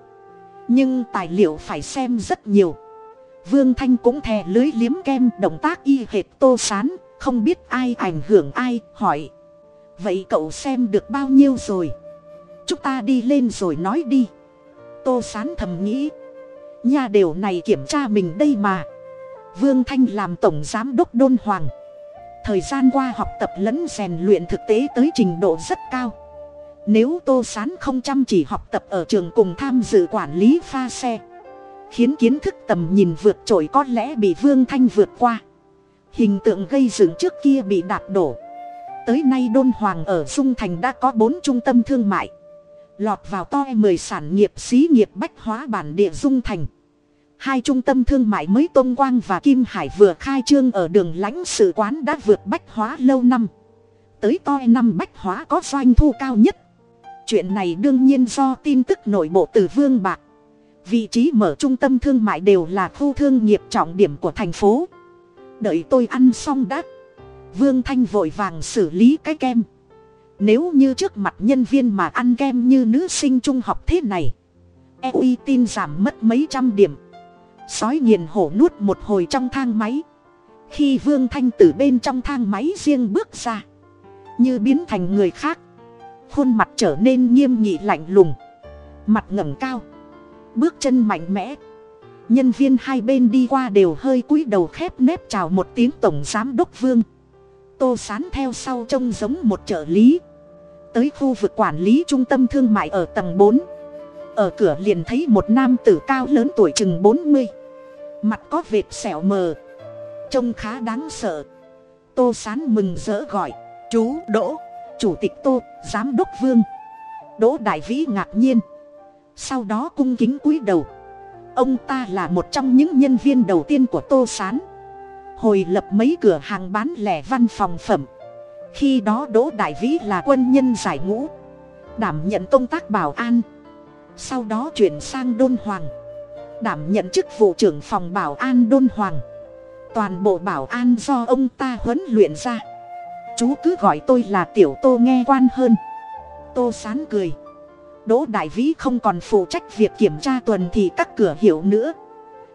Nhưng tài liệu phải xem rất nhiều. Vương thanh cũng thè lưới liếm kem động tác y hệt tô sán, không biết ai ảnh hưởng ai, hỏi. Vậy cậu xem được bao nhiêu rồi? Chúng ta đi lên rồi nói đi. Tô sán thầm nghĩ. Nhà đều này kiểm tra mình đây mà vương thanh làm tổng giám đốc đôn hoàng. Thời gian qua học tập lẫn rèn luyện thực tế tới trình độ rất cao. Nếu tô sán không chăm chỉ học tập ở trường cùng tham dự quản lý pha xe, khiến kiến thức tầm nhìn vượt trội có lẽ bị vương thanh vượt qua. Hình tượng gây dựng trước kia bị đạp đổ. Tới nay đôn hoàng ở dung thành đã có bốn trung tâm thương mại. Lọt vào to mười sản nghiệp xí nghiệp bách hóa bản địa dung thành hai trung tâm thương mại mới tôn quang và kim hải vừa khai trương ở đường lãnh sự quán đã vượt bách hóa lâu năm. Tới toi năm bách hóa có doanh thu cao nhất. Chuyện này đương nhiên do tin tức nội bộ từ vương bạc. Vị trí mở trung tâm thương mại đều là khu thương nghiệp trọng điểm của thành phố. Đợi tôi ăn xong đã. Vương thanh vội vàng xử lý cái kem. Nếu như trước mặt nhân viên mà ăn kem như nữ sinh trung học thế này e uy tin giảm mất mấy trăm điểm sói nghiền hổ nuốt một hồi trong thang máy. Khi vương thanh từ bên trong thang máy riêng bước ra, như biến thành người khác, khuôn mặt trở nên nghiêm nghị lạnh lùng, mặt ngẩng cao, bước chân mạnh mẽ. Nhân viên hai bên đi qua đều hơi cúi đầu khép nép chào một tiếng tổng giám đốc vương. Tô sán theo sau trông giống một trợ lý, tới khu vực quản lý trung tâm thương mại ở tầng bốn. Ở cửa liền thấy một nam tử cao lớn tuổi chừng bốn mươi mặt có vệt sẹo mờ. Trông khá đáng sợ. Tô sán mừng rỡ gọi, chú đỗ, chủ tịch tô, giám đốc vương. Đỗ đại vĩ ngạc nhiên. Sau đó cung kính cúi đầu. Ông ta là một trong những nhân viên đầu tiên của tô s á n hồi lập mấy cửa hàng bán lẻ văn phòng phẩm. Khi đó đỗ đại vĩ là quân nhân giải ngũ, đảm nhận công tác bảo an. Sau đó chuyển sang đôn hoàng đảm nhận chức vụ trưởng phòng bảo an đôn hoàng. Toàn bộ bảo an do ông ta huấn luyện ra. Chú cứ gọi tôi là tiểu tô nghe quan hơn. Tô sán cười. Đỗ đại vĩ không còn phụ trách việc kiểm tra tuần thì các cửa hiệu nữa.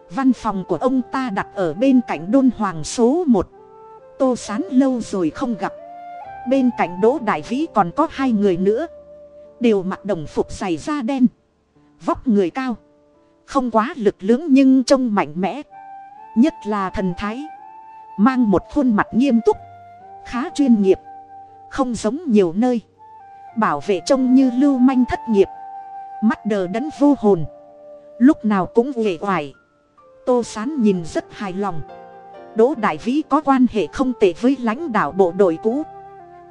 Văn phòng của ông ta đặt ở bên cạnh đôn hoàng số một. Tô sán lâu rồi không gặp. Bên cạnh đỗ đại vĩ còn có hai người nữa. Đều mặc đồng phục giày da đen. Vóc người cao không quá lực lưỡng nhưng trông mạnh mẽ. Nhất là thần thái. Mang một khuôn mặt nghiêm túc. Khá chuyên nghiệp. Không giống nhiều nơi. Bảo vệ trông như lưu manh thất nghiệp. Mắt đờ đẫn vô hồn. Lúc nào cũng uể oải. Tô sán nhìn rất hài lòng. Đỗ đại vĩ có quan hệ không tệ với lãnh đạo bộ đội cũ.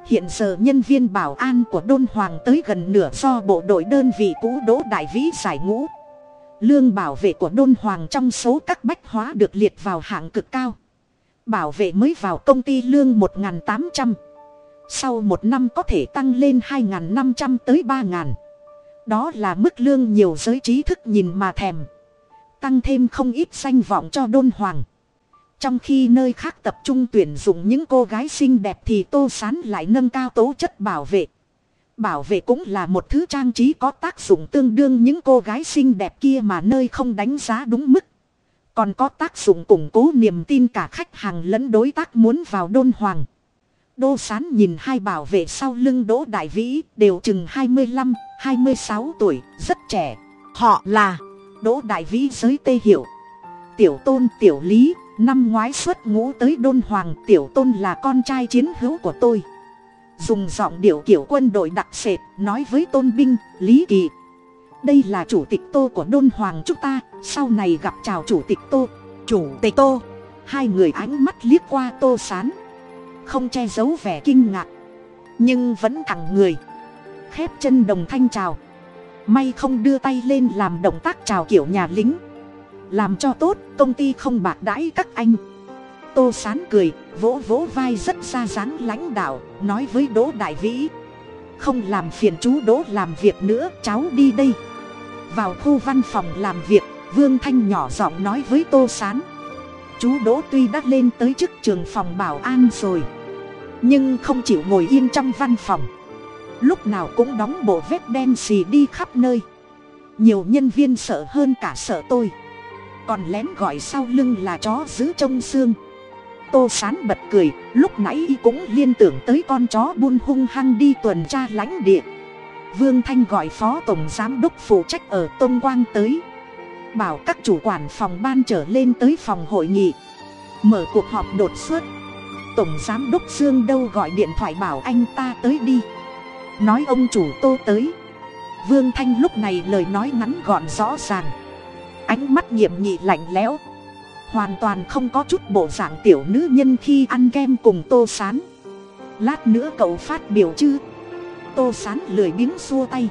Hiện giờ nhân viên bảo an của đôn hoàng tới gần nửa do bộ đội đơn vị cũ đỗ đại vĩ giải ngũ lương bảo vệ của đôn hoàng trong số các bách hóa được liệt vào hạng cực cao. Bảo vệ mới vào công ty lương một tám trăm. Sau một năm có thể tăng lên hai năm trăm tới ba đó là mức lương nhiều giới trí thức nhìn mà thèm. Tăng thêm không ít danh vọng cho đôn hoàng. Trong khi nơi khác tập trung tuyển dụng những cô gái xinh đẹp thì tô sán lại nâng cao tố chất bảo vệ bảo vệ cũng là một thứ trang trí có tác dụng tương đương những cô gái xinh đẹp kia mà nơi không đánh giá đúng mức. Còn có tác dụng củng cố niềm tin cả khách hàng lẫn đối tác muốn vào đôn hoàng. Đô sán nhìn hai bảo vệ sau lưng đỗ đại vĩ, đều chừng hai mươi lăm, hai mươi sáu tuổi, rất trẻ. Họ là đỗ đại vĩ giới tê hiểu tiểu tôn, tiểu lý. Năm ngoái xuất ngũ tới đôn hoàng, tiểu tôn là con trai chiến hữu của tôi dùng giọng điệu kiểu quân đội đặc sệt, nói với tôn binh, lý kỳ, đây là chủ tịch tô của đôn hoàng chúng ta, sau này gặp chào chủ tịch tô. Chủ tịch tô? Hai người ánh mắt liếc qua tô sán, không che giấu vẻ kinh ngạc, nhưng vẫn thẳng người, khép chân đồng thanh chào. May không đưa tay lên làm động tác chào kiểu nhà lính, làm cho tốt, công ty không bạc đãi các anh tô sán cười, vỗ vỗ vai rất ra dáng lãnh đạo, nói với đỗ đại vĩ. Không làm phiền chú đỗ làm việc nữa, cháu đi đây. Vào khu văn phòng làm việc, vương thanh nhỏ giọng nói với tô sán. Chú đỗ tuy đã lên tới chức trường phòng bảo an rồi, nhưng không chịu ngồi yên trong văn phòng. Lúc nào cũng đóng bộ vết đen xì đi khắp nơi. Nhiều nhân viên sợ hơn cả sợ tôi. Còn lén gọi sau lưng là chó giữ trông xương tô sán bật cười, lúc nãy y cũng liên tưởng tới con chó buôn hung hăng đi tuần tra lãnh địa. Vương thanh gọi phó tổng giám đốc phụ trách ở tôn quang tới. Bảo các chủ quản phòng ban trở lên tới phòng hội nghị. Mở cuộc họp đột xuất. Tổng giám đốc dương đâu gọi điện thoại bảo anh ta tới đi. Nói ông chủ tô tới. Vương thanh lúc này lời nói ngắn gọn rõ ràng. Ánh mắt nhiệm nhị lạnh lẽo hoàn toàn không có chút bộ dạng tiểu nữ nhân khi ăn kem cùng tô sán. Lát nữa cậu phát biểu chứ? Tô sán lười biếng xua tay.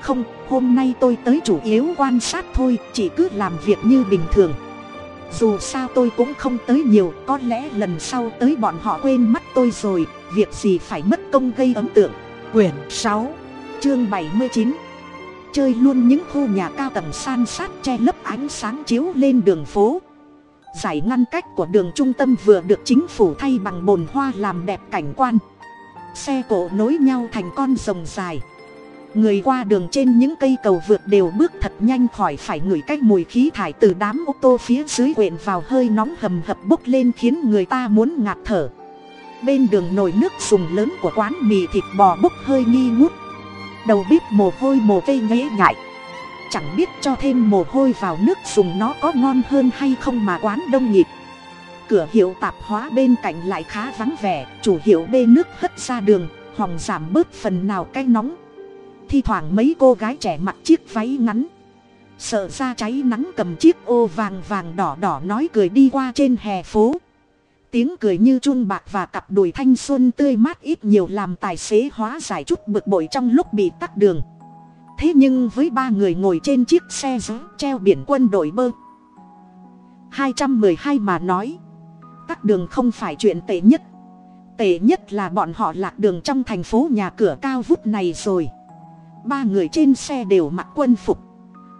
Không, hôm nay tôi tới chủ yếu quan sát thôi, chỉ cứ làm việc như bình thường. Dù sao tôi cũng không tới nhiều, có lẽ lần sau tới bọn họ quên mắt tôi rồi, việc gì phải mất công gây ấn tượng. Quyển sáu, chương bảy mươi chín. Chơi luôn những khu nhà cao tầng san sát che lấp ánh sáng chiếu lên đường phố giải ngăn cách của đường trung tâm vừa được chính phủ thay bằng bồn hoa làm đẹp cảnh quan. Xe cộ nối nhau thành con rồng dài. Người qua đường trên những cây cầu vượt đều bước thật nhanh khỏi phải ngửi cách mùi khí thải từ đám ô tô phía dưới quện vào hơi nóng hầm hập bốc lên khiến người ta muốn ngạt thở. Bên đường nồi nước sùng lớn của quán mì thịt bò bốc hơi nghi ngút. Đầu bếp mồ hôi mồ cây nghễ ngại chẳng biết cho thêm mồ hôi vào nước dùng nó có ngon hơn hay không mà quán đông nhịp cửa hiệu tạp hóa bên cạnh lại khá vắng vẻ, chủ hiệu bê nước hất ra đường hòng giảm bớt phần nào cái nóng. Thi thoảng mấy cô gái trẻ mặc chiếc váy ngắn, sợ ra cháy nắng cầm chiếc ô vàng vàng đỏ đỏ nói cười đi qua trên hè phố. Tiếng cười như chun bạc và cặp đùi thanh xuân tươi mát ít nhiều làm tài xế hóa giải chút bực bội trong lúc bị tắt đường thế nhưng với ba người ngồi trên chiếc xe giữ treo biển quân đội bơ. Hai trăm mười hai mà nói tắt đường không phải chuyện tệ nhất. Tệ nhất là bọn họ lạc đường trong thành phố nhà cửa cao vút này rồi. Ba người trên xe đều mặc quân phục.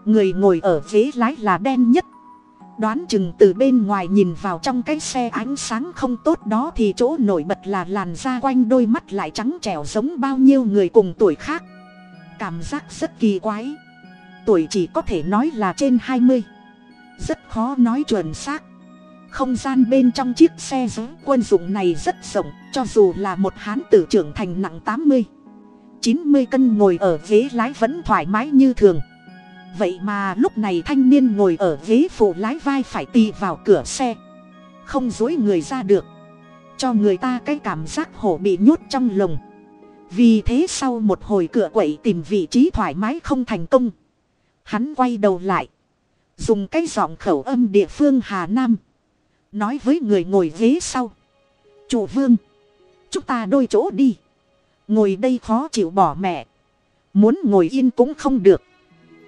Người ngồi ở ghế lái là đen nhất. Đoán chừng từ bên ngoài nhìn vào trong cái xe ánh sáng không tốt đó thì chỗ nổi bật là làn da quanh đôi mắt lại trắng trẻo giống bao nhiêu người cùng tuổi khác cảm giác rất kỳ quái. Tuổi chỉ có thể nói là trên hai mươi. Rất khó nói chuẩn xác. Không gian bên trong chiếc xe giữ quân dụng này rất rộng, cho dù là một hán tử trưởng thành nặng tám mươi, chín mươi cân ngồi ở ghế lái vẫn thoải mái như thường. Vậy mà lúc này thanh niên ngồi ở ghế phụ lái vai phải tì vào cửa xe. Không dối người ra được. Cho người ta cái cảm giác hổ bị nhốt trong lồng vì thế sau một hồi cửa quậy tìm vị trí thoải mái không thành công. Hắn quay đầu lại. Dùng cái giọng khẩu âm địa phương hà nam. Nói với người ngồi ghế sau. Chủ vương. Chúng ta đôi chỗ đi. Ngồi đây khó chịu bỏ mẹ. Muốn ngồi yên cũng không được.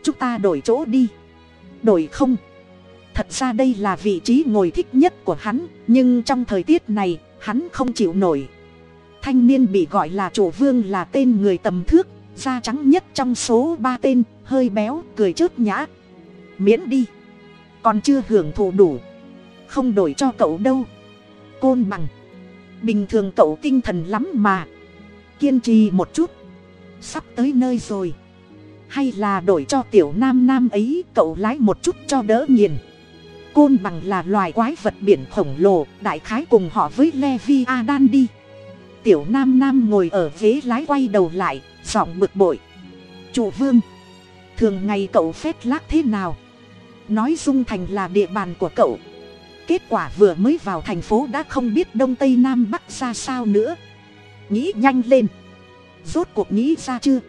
Chúng ta đổi chỗ đi. Đổi không? Thật ra đây là vị trí ngồi thích nhất của hắn, nhưng trong thời tiết này, hắn không chịu nổi thanh niên bị gọi là chủ vương là tên người tầm thước, da trắng nhất trong số ba tên, hơi béo, cười chớp nhã. Miễn đi, còn chưa hưởng thụ đủ. Không đổi cho cậu đâu. Côn bằng. Bình thường cậu tinh thần lắm mà. Kiên trì một chút. Sắp tới nơi rồi. Hay là đổi cho tiểu nam nam ấy, cậu lái một chút cho đỡ nghiền. Côn bằng là loài quái vật biển khổng lồ, đại khái cùng họ với levi adan đi tiểu nam nam ngồi ở ghế lái quay đầu lại, giọng bực bội. Chủ vương, thường ngày cậu phét lác thế nào? Nói dung thành là địa bàn của cậu. Kết quả vừa mới vào thành phố đã không biết đông tây nam bắc ra sao nữa. Nghĩ nhanh lên. Rốt cuộc nghĩ ra chưa?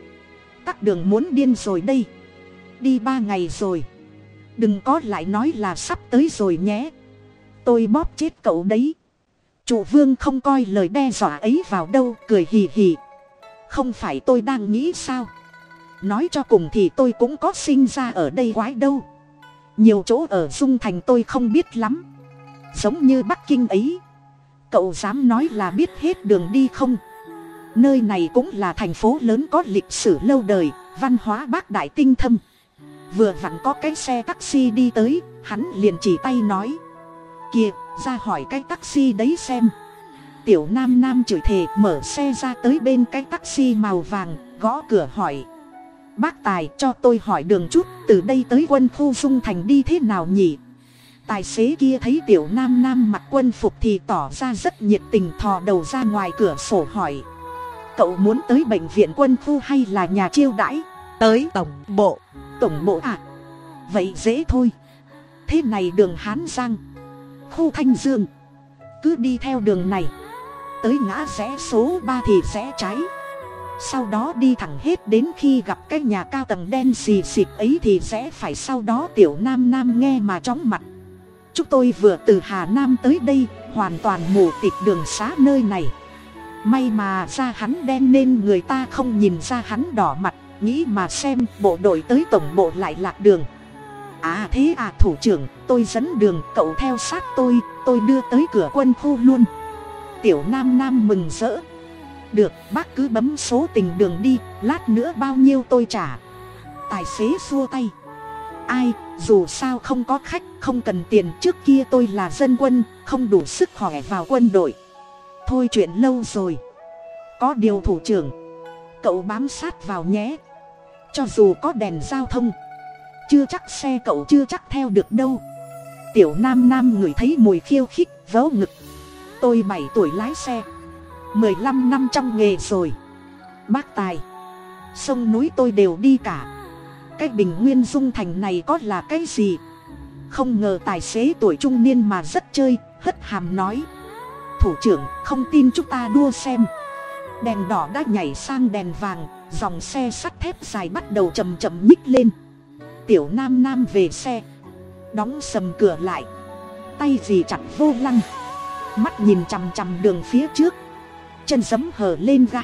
Tắc đường muốn điên rồi đây. Đi ba ngày rồi. Đừng có lại nói là sắp tới rồi nhé. Tôi bóp chết cậu đấy chủ vương không coi lời đe dọa ấy vào đâu, cười hì hì. Không phải tôi đang nghĩ sao? Nói cho cùng thì tôi cũng có sinh ra ở đây quái đâu. Nhiều chỗ ở dung thành tôi không biết lắm. Giống như bắc kinh ấy. Cậu dám nói là biết hết đường đi không? Nơi này cũng là thành phố lớn có lịch sử lâu đời, văn hóa bác đại tinh thâm. Vừa vặn có cái xe taxi đi tới, hắn liền chỉ tay nói. Kìa ra hỏi cái taxi đấy xem. Tiểu nam nam chửi thề mở xe ra tới bên cái taxi màu vàng gõ cửa hỏi. Bác tài cho tôi hỏi đường chút từ đây tới quân khu dung thành đi thế nào nhỉ? Tài xế kia thấy tiểu nam nam mặc quân phục thì tỏ ra rất nhiệt tình thò đầu ra ngoài cửa sổ hỏi. Cậu muốn tới bệnh viện quân khu hay là nhà chiêu đãi? Tới tổng bộ. Tổng bộ à vậy dễ thôi. Thế này đường hán giang khu thanh dương. Cứ đi theo đường này. Tới ngã rẽ số ba thì rẽ trái sau đó đi thẳng hết đến khi gặp cái nhà cao tầng đen xì xịt ấy thì rẽ phải sau đó tiểu nam nam nghe mà chóng mặt. Chúng tôi vừa từ hà nam tới đây, hoàn toàn mù tịt đường xá nơi này. May mà ra hắn đen nên người ta không nhìn ra hắn đỏ mặt, nghĩ mà xem bộ đội tới tổng bộ lại lạc đường à thế à thủ trưởng, tôi dẫn đường, cậu theo sát tôi tôi đưa tới cửa quân khu luôn. Tiểu nam nam mừng rỡ. Được, bác cứ bấm số tình đường đi, lát nữa bao nhiêu tôi trả. Tài xế xua tay. Ai, dù sao không có khách, không cần tiền, trước kia tôi là dân quân, không đủ sức khỏe vào quân đội. Thôi chuyện lâu rồi. Có điều thủ trưởng, cậu bám sát vào nhé. Cho dù có đèn giao thông chưa chắc xe cậu chưa chắc theo được đâu. Tiểu nam nam ngửi thấy mùi khiêu khích, vớ ngực. Tôi bảy tuổi lái xe. Mười lăm năm trong nghề rồi. Bác tài. Sông núi tôi đều đi cả. Cái bình nguyên dung thành này có là cái gì? Không ngờ tài xế tuổi trung niên mà rất chơi, hất hàm nói. Thủ trưởng, không tin chúng ta đua xem. Đèn đỏ đã nhảy sang đèn vàng, dòng xe sắt thép dài bắt đầu chầm chậm nhích lên tiểu nam nam về xe. Đóng sầm cửa lại. Tay gì chặt vô lăng. Mắt nhìn chằm chằm đường phía trước. Chân giấm hở lên ra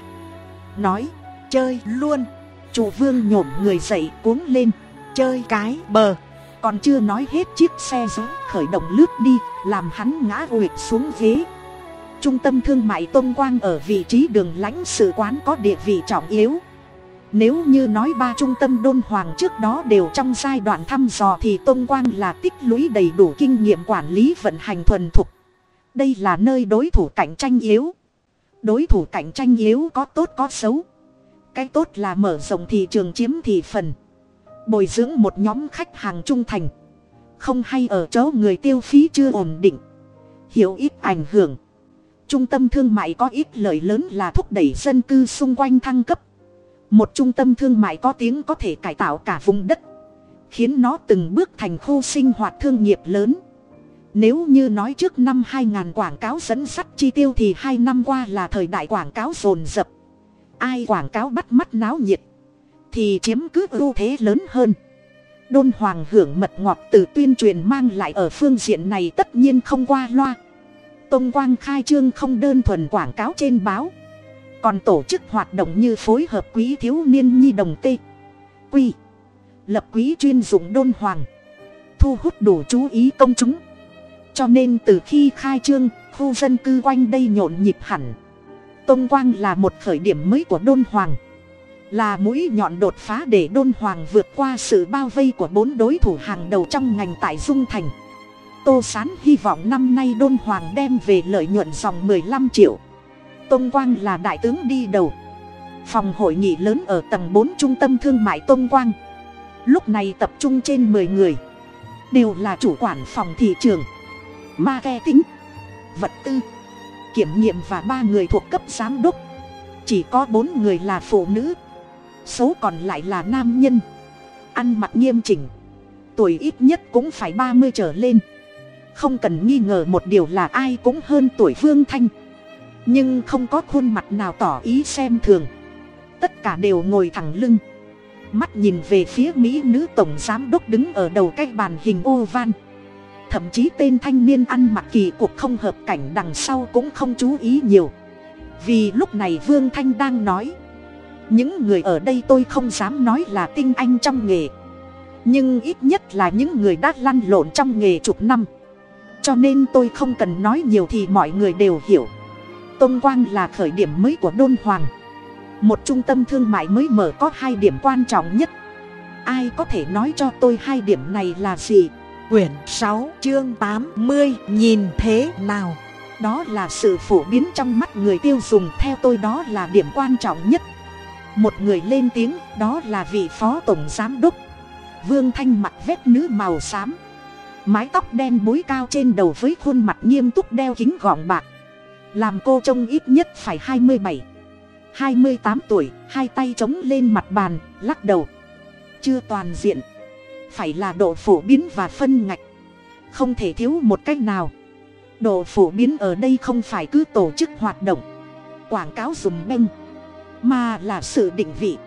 nói, chơi luôn. Chủ vương nhổm người dậy cuống lên. Chơi cái bờ. Còn chưa nói hết chiếc xe gió khởi động lướt đi, làm hắn ngã uệt xuống ghế. Trung tâm thương mại tôn quang ở vị trí đường lãnh sự quán có địa vị trọng yếu nếu như nói ba trung tâm đôn hoàng trước đó đều trong giai đoạn thăm dò thì tôn quang là tích lũy đầy đủ kinh nghiệm quản lý vận hành thuần thục. Đây là nơi đối thủ cạnh tranh yếu. Đối thủ cạnh tranh yếu có tốt có xấu. Cái tốt là mở rộng thị trường chiếm thị phần. Bồi dưỡng một nhóm khách hàng trung thành. Không hay ở chỗ người tiêu phí chưa ổn định. Hiểu ít ảnh hưởng. Trung tâm thương mại có ít lợi lớn là thúc đẩy dân cư xung quanh thăng cấp một trung tâm thương mại có tiếng có thể cải tạo cả vùng đất, khiến nó từng bước thành khu sinh hoạt thương nghiệp lớn. Nếu như nói trước năm 2000 quảng cáo dẫn sắt chi tiêu thì hai năm qua là thời đại quảng cáo rồn rập. Ai quảng cáo bắt mắt náo nhiệt, thì chiếm cứ ưu thế lớn hơn. Đôn hoàng hưởng mật ngọt từ tuyên truyền mang lại ở phương diện này tất nhiên không qua loa. Tông quang khai trương không đơn thuần quảng cáo trên báo còn tổ chức hoạt động như phối hợp quý thiếu niên nhi đồng t quy, lập quý chuyên dụng đôn hoàng, thu hút đủ chú ý công chúng. Cho nên từ khi khai trương, khu dân cư quanh đây nhộn nhịp hẳn. Tôn quang là một khởi điểm mới của đôn hoàng, là mũi nhọn đột phá để đôn hoàng vượt qua sự bao vây của bốn đối thủ hàng đầu trong ngành tại dung thành. Tô s á n hy vọng năm nay đôn hoàng đem về lợi nhuận dòng m ộ ư ơ i năm triệu tôn quang là đại tướng đi đầu. Phòng hội nghị lớn ở tầng bốn trung tâm thương mại tôn quang. Lúc này tập trung trên m ộ ư ơ i người. Đều là chủ quản phòng thị trường. Marketing, vật tư, kiểm nghiệm và ba người thuộc cấp giám đốc. Chỉ có bốn người là phụ nữ. Số còn lại là nam nhân. Ăn mặc nghiêm chỉnh. Tuổi ít nhất cũng phải ba mươi trở lên. Không cần nghi ngờ một điều là ai cũng hơn tuổi vương thanh nhưng không có khuôn mặt nào tỏ ý xem thường. Tất cả đều ngồi thẳng lưng. Mắt nhìn về phía mỹ nữ tổng giám đốc đứng ở đầu cái bàn hình ô van. Thậm chí tên thanh niên ăn mặc kỳ cuộc không hợp cảnh đằng sau cũng không chú ý nhiều. Vì lúc này vương thanh đang nói. Những người ở đây tôi không dám nói là tinh anh trong nghề. Nhưng ít nhất là những người đã lăn lộn trong nghề chục năm. Cho nên tôi không cần nói nhiều thì mọi người đều hiểu tôn quang là khởi điểm mới của đôn hoàng. Một trung tâm thương mại mới mở có hai điểm quan trọng nhất. Ai có thể nói cho tôi hai điểm này là gì? Quyển sáu, chương tám mươi, nhìn thế nào? Đó là sự phổ biến trong mắt người tiêu dùng, theo tôi đó là điểm quan trọng nhất. Một người lên tiếng, đó là vị phó tổng giám đốc. Vương thanh mặc vét nữ màu xám. Mái tóc đen búi cao trên đầu với khuôn mặt nghiêm túc đeo kính gọn bạc làm cô trông ít nhất phải hai mươi bảy, hai mươi tám tuổi, hai tay chống lên mặt bàn, lắc đầu. Chưa toàn diện. Phải là độ phổ biến và phân ngạch. Không thể thiếu một cách nào. Độ phổ biến ở đây không phải cứ tổ chức hoạt động, quảng cáo dùng beng, mà là sự định vị.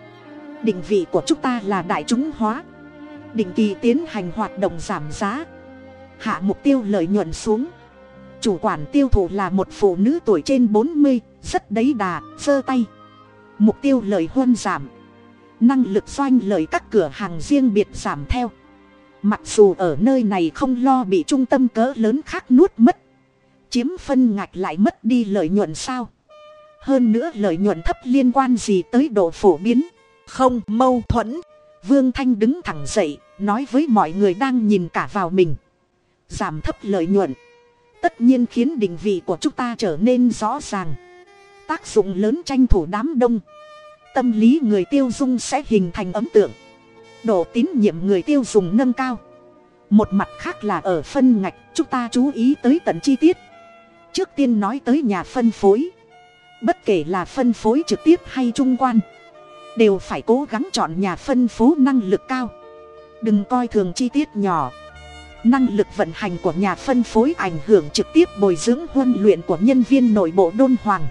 Định vị của chúng ta là đại chúng hóa. Định kỳ tiến hành hoạt động giảm giá. Hạ mục tiêu lợi nhuận xuống chủ quản tiêu thụ là một phụ nữ tuổi trên bốn mươi, rất đấy đà giơ tay. Mục tiêu lợi huân giảm. Năng lực doanh lợi các cửa hàng riêng biệt giảm theo. Mặc dù ở nơi này không lo bị trung tâm cỡ lớn khác nuốt mất. Chiếm phân ngạch lại mất đi lợi nhuận sao? Hơn nữa lợi nhuận thấp liên quan gì tới độ phổ biến? Không, mâu thuẫn. Vương thanh đứng thẳng dậy, nói với mọi người đang nhìn cả vào mình. Giảm thấp lợi nhuận tất nhiên khiến định vị của chúng ta trở nên rõ ràng. Tác dụng lớn tranh thủ đám đông. Tâm lý người tiêu dùng sẽ hình thành ấn tượng. Độ tín nhiệm người tiêu dùng nâng cao. Một mặt khác là ở phân ngạch, chúng ta chú ý tới tận chi tiết. Trước tiên nói tới nhà phân phối. Bất kể là phân phối trực tiếp hay trung quan, đều phải cố gắng chọn nhà phân phối năng lực cao. Đừng coi thường chi tiết nhỏ năng lực vận hành của nhà phân phối ảnh hưởng trực tiếp bồi dưỡng huân luyện của nhân viên nội bộ đôn hoàng.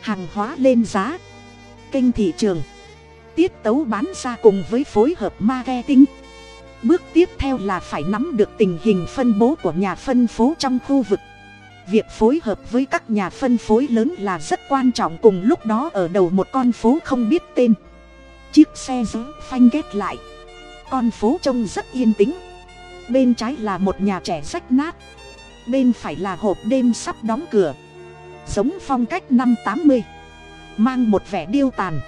Hàng hóa lên giá. Kênh thị trường. Tiết tấu bán ra cùng với phối hợp marketing. Bước tiếp theo là phải nắm được tình hình phân bố của nhà phân phối trong khu vực. Việc phối hợp với các nhà phân phối lớn là rất quan trọng cùng lúc đó ở đầu một con phố không biết tên. Chiếc xe giữ phanh ghét lại. Con phố trông rất yên tĩnh bên trái là một nhà trẻ rách nát. Bên phải là hộp đêm sắp đóng cửa. Giống phong cách năm tám mươi. Mang một vẻ điêu tàn.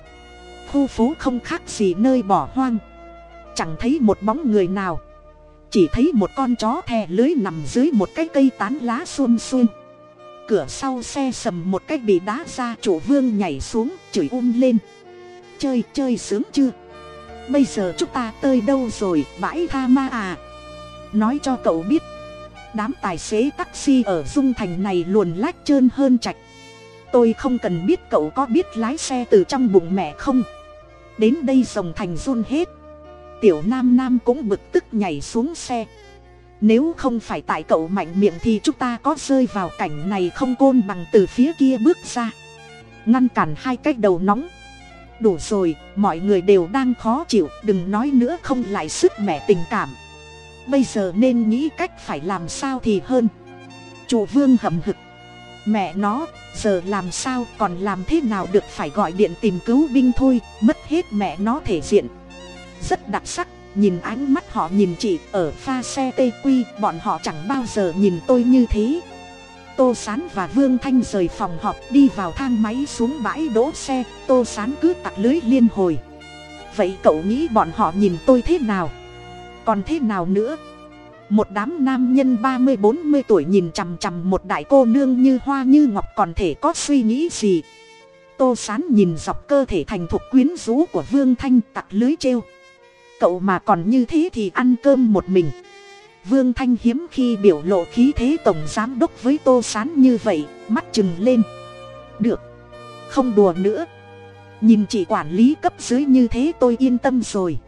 Khu phố không khác gì nơi bỏ hoang. Chẳng thấy một bóng người nào. Chỉ thấy một con chó thè lưới nằm dưới một cái cây tán lá xuông xuông cửa sau xe sầm một cái bị đá ra chủ vương nhảy xuống, chửi um lên. Chơi chơi sướng chưa? Bây giờ chúng ta tơi đâu rồi, bãi tha ma à? Nói cho cậu biết. Đám tài xế taxi ở dung thành này luồn lách trơn hơn chạch tôi không cần biết cậu có biết lái xe từ trong bụng mẹ không. Đến đây rồng thành run hết. Tiểu nam nam cũng bực tức nhảy xuống xe. Nếu không phải tại cậu mạnh miệng thì chúng ta có rơi vào cảnh này không côn bằng từ phía kia bước ra. Ngăn cản hai cái đầu nóng. Đủ rồi, mọi người đều đang khó chịu, đừng nói nữa không lại sức mẹ tình cảm bây giờ nên nghĩ cách phải làm sao thì hơn. Chủ vương hậm hực. Mẹ nó, giờ làm sao còn làm thế nào được phải gọi điện tìm cứu binh thôi, mất hết mẹ nó thể diện. Rất đặc sắc, nhìn ánh mắt họ nhìn chị ở pha xe tê quy bọn họ chẳng bao giờ nhìn tôi như thế. Tô sán và vương thanh rời phòng họp, đi vào thang máy xuống bãi đỗ xe, tô sán cứ tặc lưới liên hồi. Vậy cậu nghĩ bọn họ nhìn tôi thế nào? Còn thế nào nữa? Một đám nam nhân ba mươi bốn mươi tuổi nhìn chằm chằm một đại cô nương như hoa như ngọc còn thể có suy nghĩ gì? Tô sán nhìn dọc cơ thể thành thục quyến rũ của vương thanh tặc lưới trêu. Cậu mà còn như thế thì ăn cơm một mình. Vương thanh hiếm khi biểu lộ khí thế tổng giám đốc với tô sán như vậy, mắt chừng lên. Được, không đùa nữa. Nhìn chị quản lý cấp dưới như thế tôi yên tâm rồi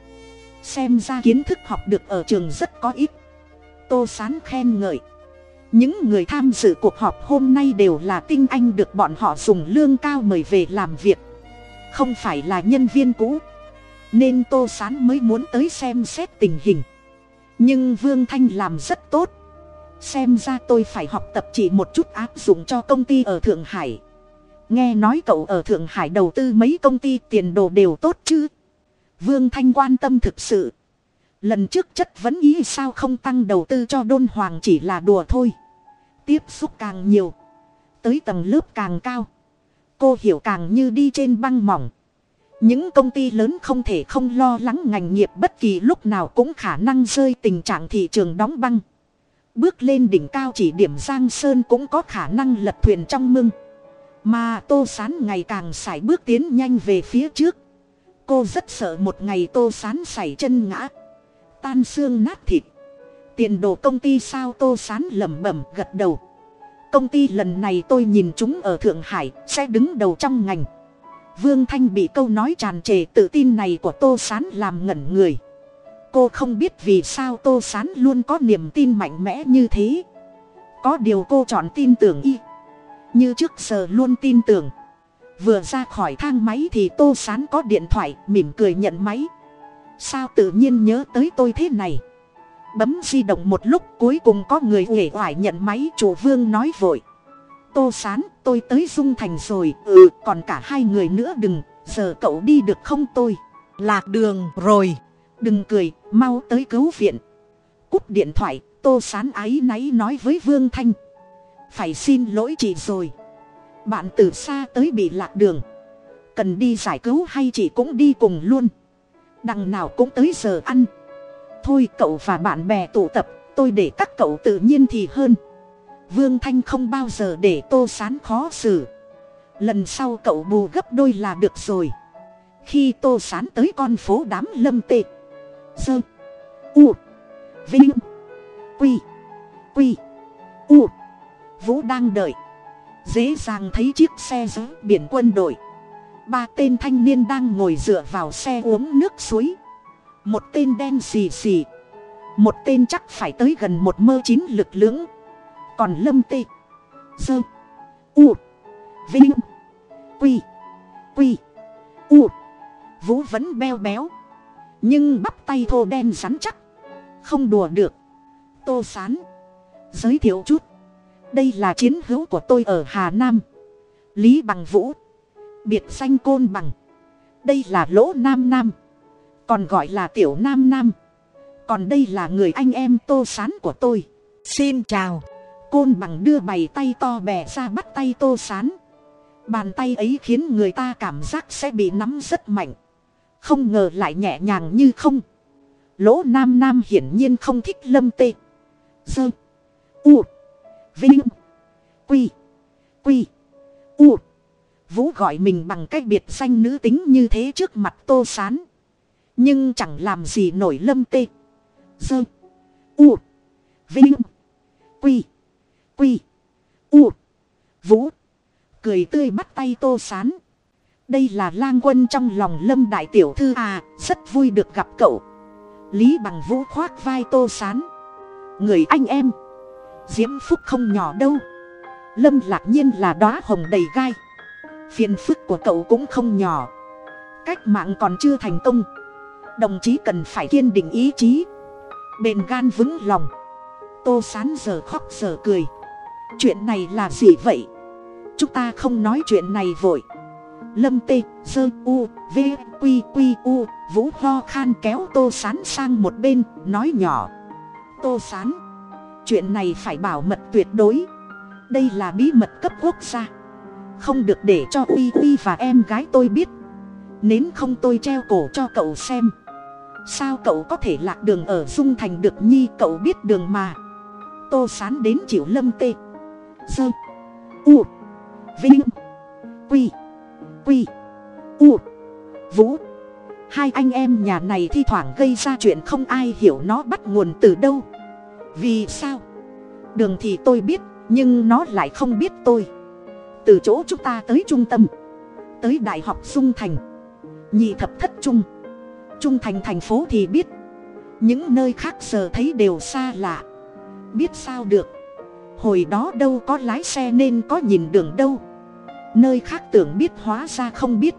xem ra kiến thức học được ở trường rất có ít tô sán khen ngợi. Những người tham dự cuộc họp hôm nay đều là tinh anh được bọn họ dùng lương cao mời về làm việc. Không phải là nhân viên cũ. Nên tô s á n mới muốn tới xem xét tình hình. Nhưng vương thanh làm rất tốt. Xem ra tôi phải học tập chỉ một chút áp dụng cho công ty ở thượng hải. Nghe nói cậu ở thượng hải đầu tư mấy công ty tiền đồ đều tốt chứ? Vương thanh quan tâm thực sự lần trước chất vấn ý sao không tăng đầu tư cho đôn hoàng chỉ là đùa thôi tiếp xúc càng nhiều, tới tầng lớp càng cao cô hiểu càng như đi trên băng mỏng những công ty lớn không thể không lo lắng ngành nghiệp bất kỳ lúc nào cũng khả năng rơi tình trạng thị trường đóng băng. Bước lên đỉnh cao chỉ điểm Giang Sơn cũng có khả năng lật thuyền trong mưng. Mà Tô Sán ngày càng sải bước tiến nhanh về phía trước. Cô rất sợ một ngày Tô Sán xảy chân ngã. Tan xương nát thịt. Tiền đồ công ty sao Tô Sán lẩm bẩm gật đầu. Công ty lần này tôi nhìn chúng ở Thượng Hải, sẽ đứng đầu trong ngành. Vương Thanh bị câu nói tràn trề tự tin này của Tô Sán làm ngẩn người. Cô không biết vì sao Tô Sán luôn có niềm tin mạnh mẽ như thế. Có điều cô chọn tin tưởng y. Như trước giờ luôn tin tưởng. Vừa ra khỏi thang máy thì Tô Sán có điện thoại, mỉm cười nhận máy. Sao tự nhiên nhớ tới tôi thế này. Bấm di động một lúc, cuối cùng có người uể oải nhận máy, chủ Vương nói vội. Tô sán, tôi tới dung thành rồi ừ còn cả hai người nữa đừng, giờ cậu đi được không tôi? Lạc đường rồi. Đừng cười, mau tới cứu viện. Cúp điện thoại, tô sán áy náy nói với vương thanh. Phải xin lỗi chị rồi bạn từ xa tới bị lạc đường. Cần đi giải cứu hay chị cũng đi cùng luôn. Đằng nào cũng tới giờ ăn. Thôi cậu và bạn bè tụ tập, tôi để các cậu tự nhiên thì hơn. Vương thanh không bao giờ để tô sán khó xử. Lần sau cậu bù gấp đôi là được rồi. Khi tô sán tới con phố đám lâm tệ. Dơ. U. Vinh. Quy. Quy. U. Vũ đang đợi dễ dàng thấy chiếc xe giữ biển quân đội. Ba tên thanh niên đang ngồi dựa vào xe uống nước suối. Một tên đen xì xì. Một tên chắc phải tới gần một mơ chín lực lưỡng. Còn lâm tê. Dơ. U. Vinh. Quy. Quy. U. Vũ vẫn beo béo. Nhưng bắp tay thô đen rắn chắc. Không đùa được. Tô sán. Giới thiệu chút đây là chiến hữu của tôi ở hà nam. Lý bằng vũ. Biệt danh côn bằng. Đây là lỗ nam nam. Còn gọi là tiểu nam nam. Còn đây là người anh em tô sán của tôi. Xin chào. Côn bằng đưa bày tay to bè ra bắt tay tô sán. Bàn tay ấy khiến người ta cảm giác sẽ bị nắm rất mạnh. Không ngờ lại nhẹ nhàng như không. Lỗ nam nam hiển nhiên không thích lâm tê. Dơ. U vinh. Quy. Quy. U. Vũ gọi mình bằng cách biệt danh nữ tính như thế trước mặt tô sán. Nhưng chẳng làm gì nổi lâm tê. Dơ. U. Vinh. Quy. Quy. U. Vũ. Cười tươi bắt tay tô sán. Đây là lang quân trong lòng lâm đại tiểu thư à rất vui được gặp cậu. Lý bằng vũ khoác vai tô sán. Người anh em diễm phúc không nhỏ đâu. Lâm lạc nhiên là đóa hồng đầy gai. Phiền phức của cậu cũng không nhỏ. Cách mạng còn chưa thành công. Đồng chí cần phải kiên định ý chí. Bền gan vững lòng. Tô sán giờ khóc giờ cười. Chuyện này là gì vậy? Chúng ta không nói chuyện này vội. Lâm tê, sơ, u, v q q u, vũ, ho, khan kéo tô sán sang một bên, nói nhỏ. Tô sán chuyện này phải bảo mật tuyệt đối. Đây là bí mật cấp quốc gia. Không được để cho uy uy và em gái tôi biết. Nến không tôi treo cổ cho cậu xem. Sao cậu có thể lạc đường ở dung thành được nhi cậu biết đường mà? Tô sán đến chịu lâm tê. Dơ. U. Vinh. Quy. Quy. U. Vũ. Hai anh em nhà này thi thoảng gây ra chuyện không ai hiểu nó bắt nguồn từ đâu vì sao? Đường thì tôi biết, nhưng nó lại không biết tôi. Từ chỗ chúng ta tới trung tâm, tới đại học dung thành, nhị thập thất trung. Trung thành thành phố thì biết. Những nơi khác giờ thấy đều xa lạ. Biết sao được? Hồi đó đâu có lái xe nên có nhìn đường đâu. Nơi khác tưởng biết hóa ra không biết.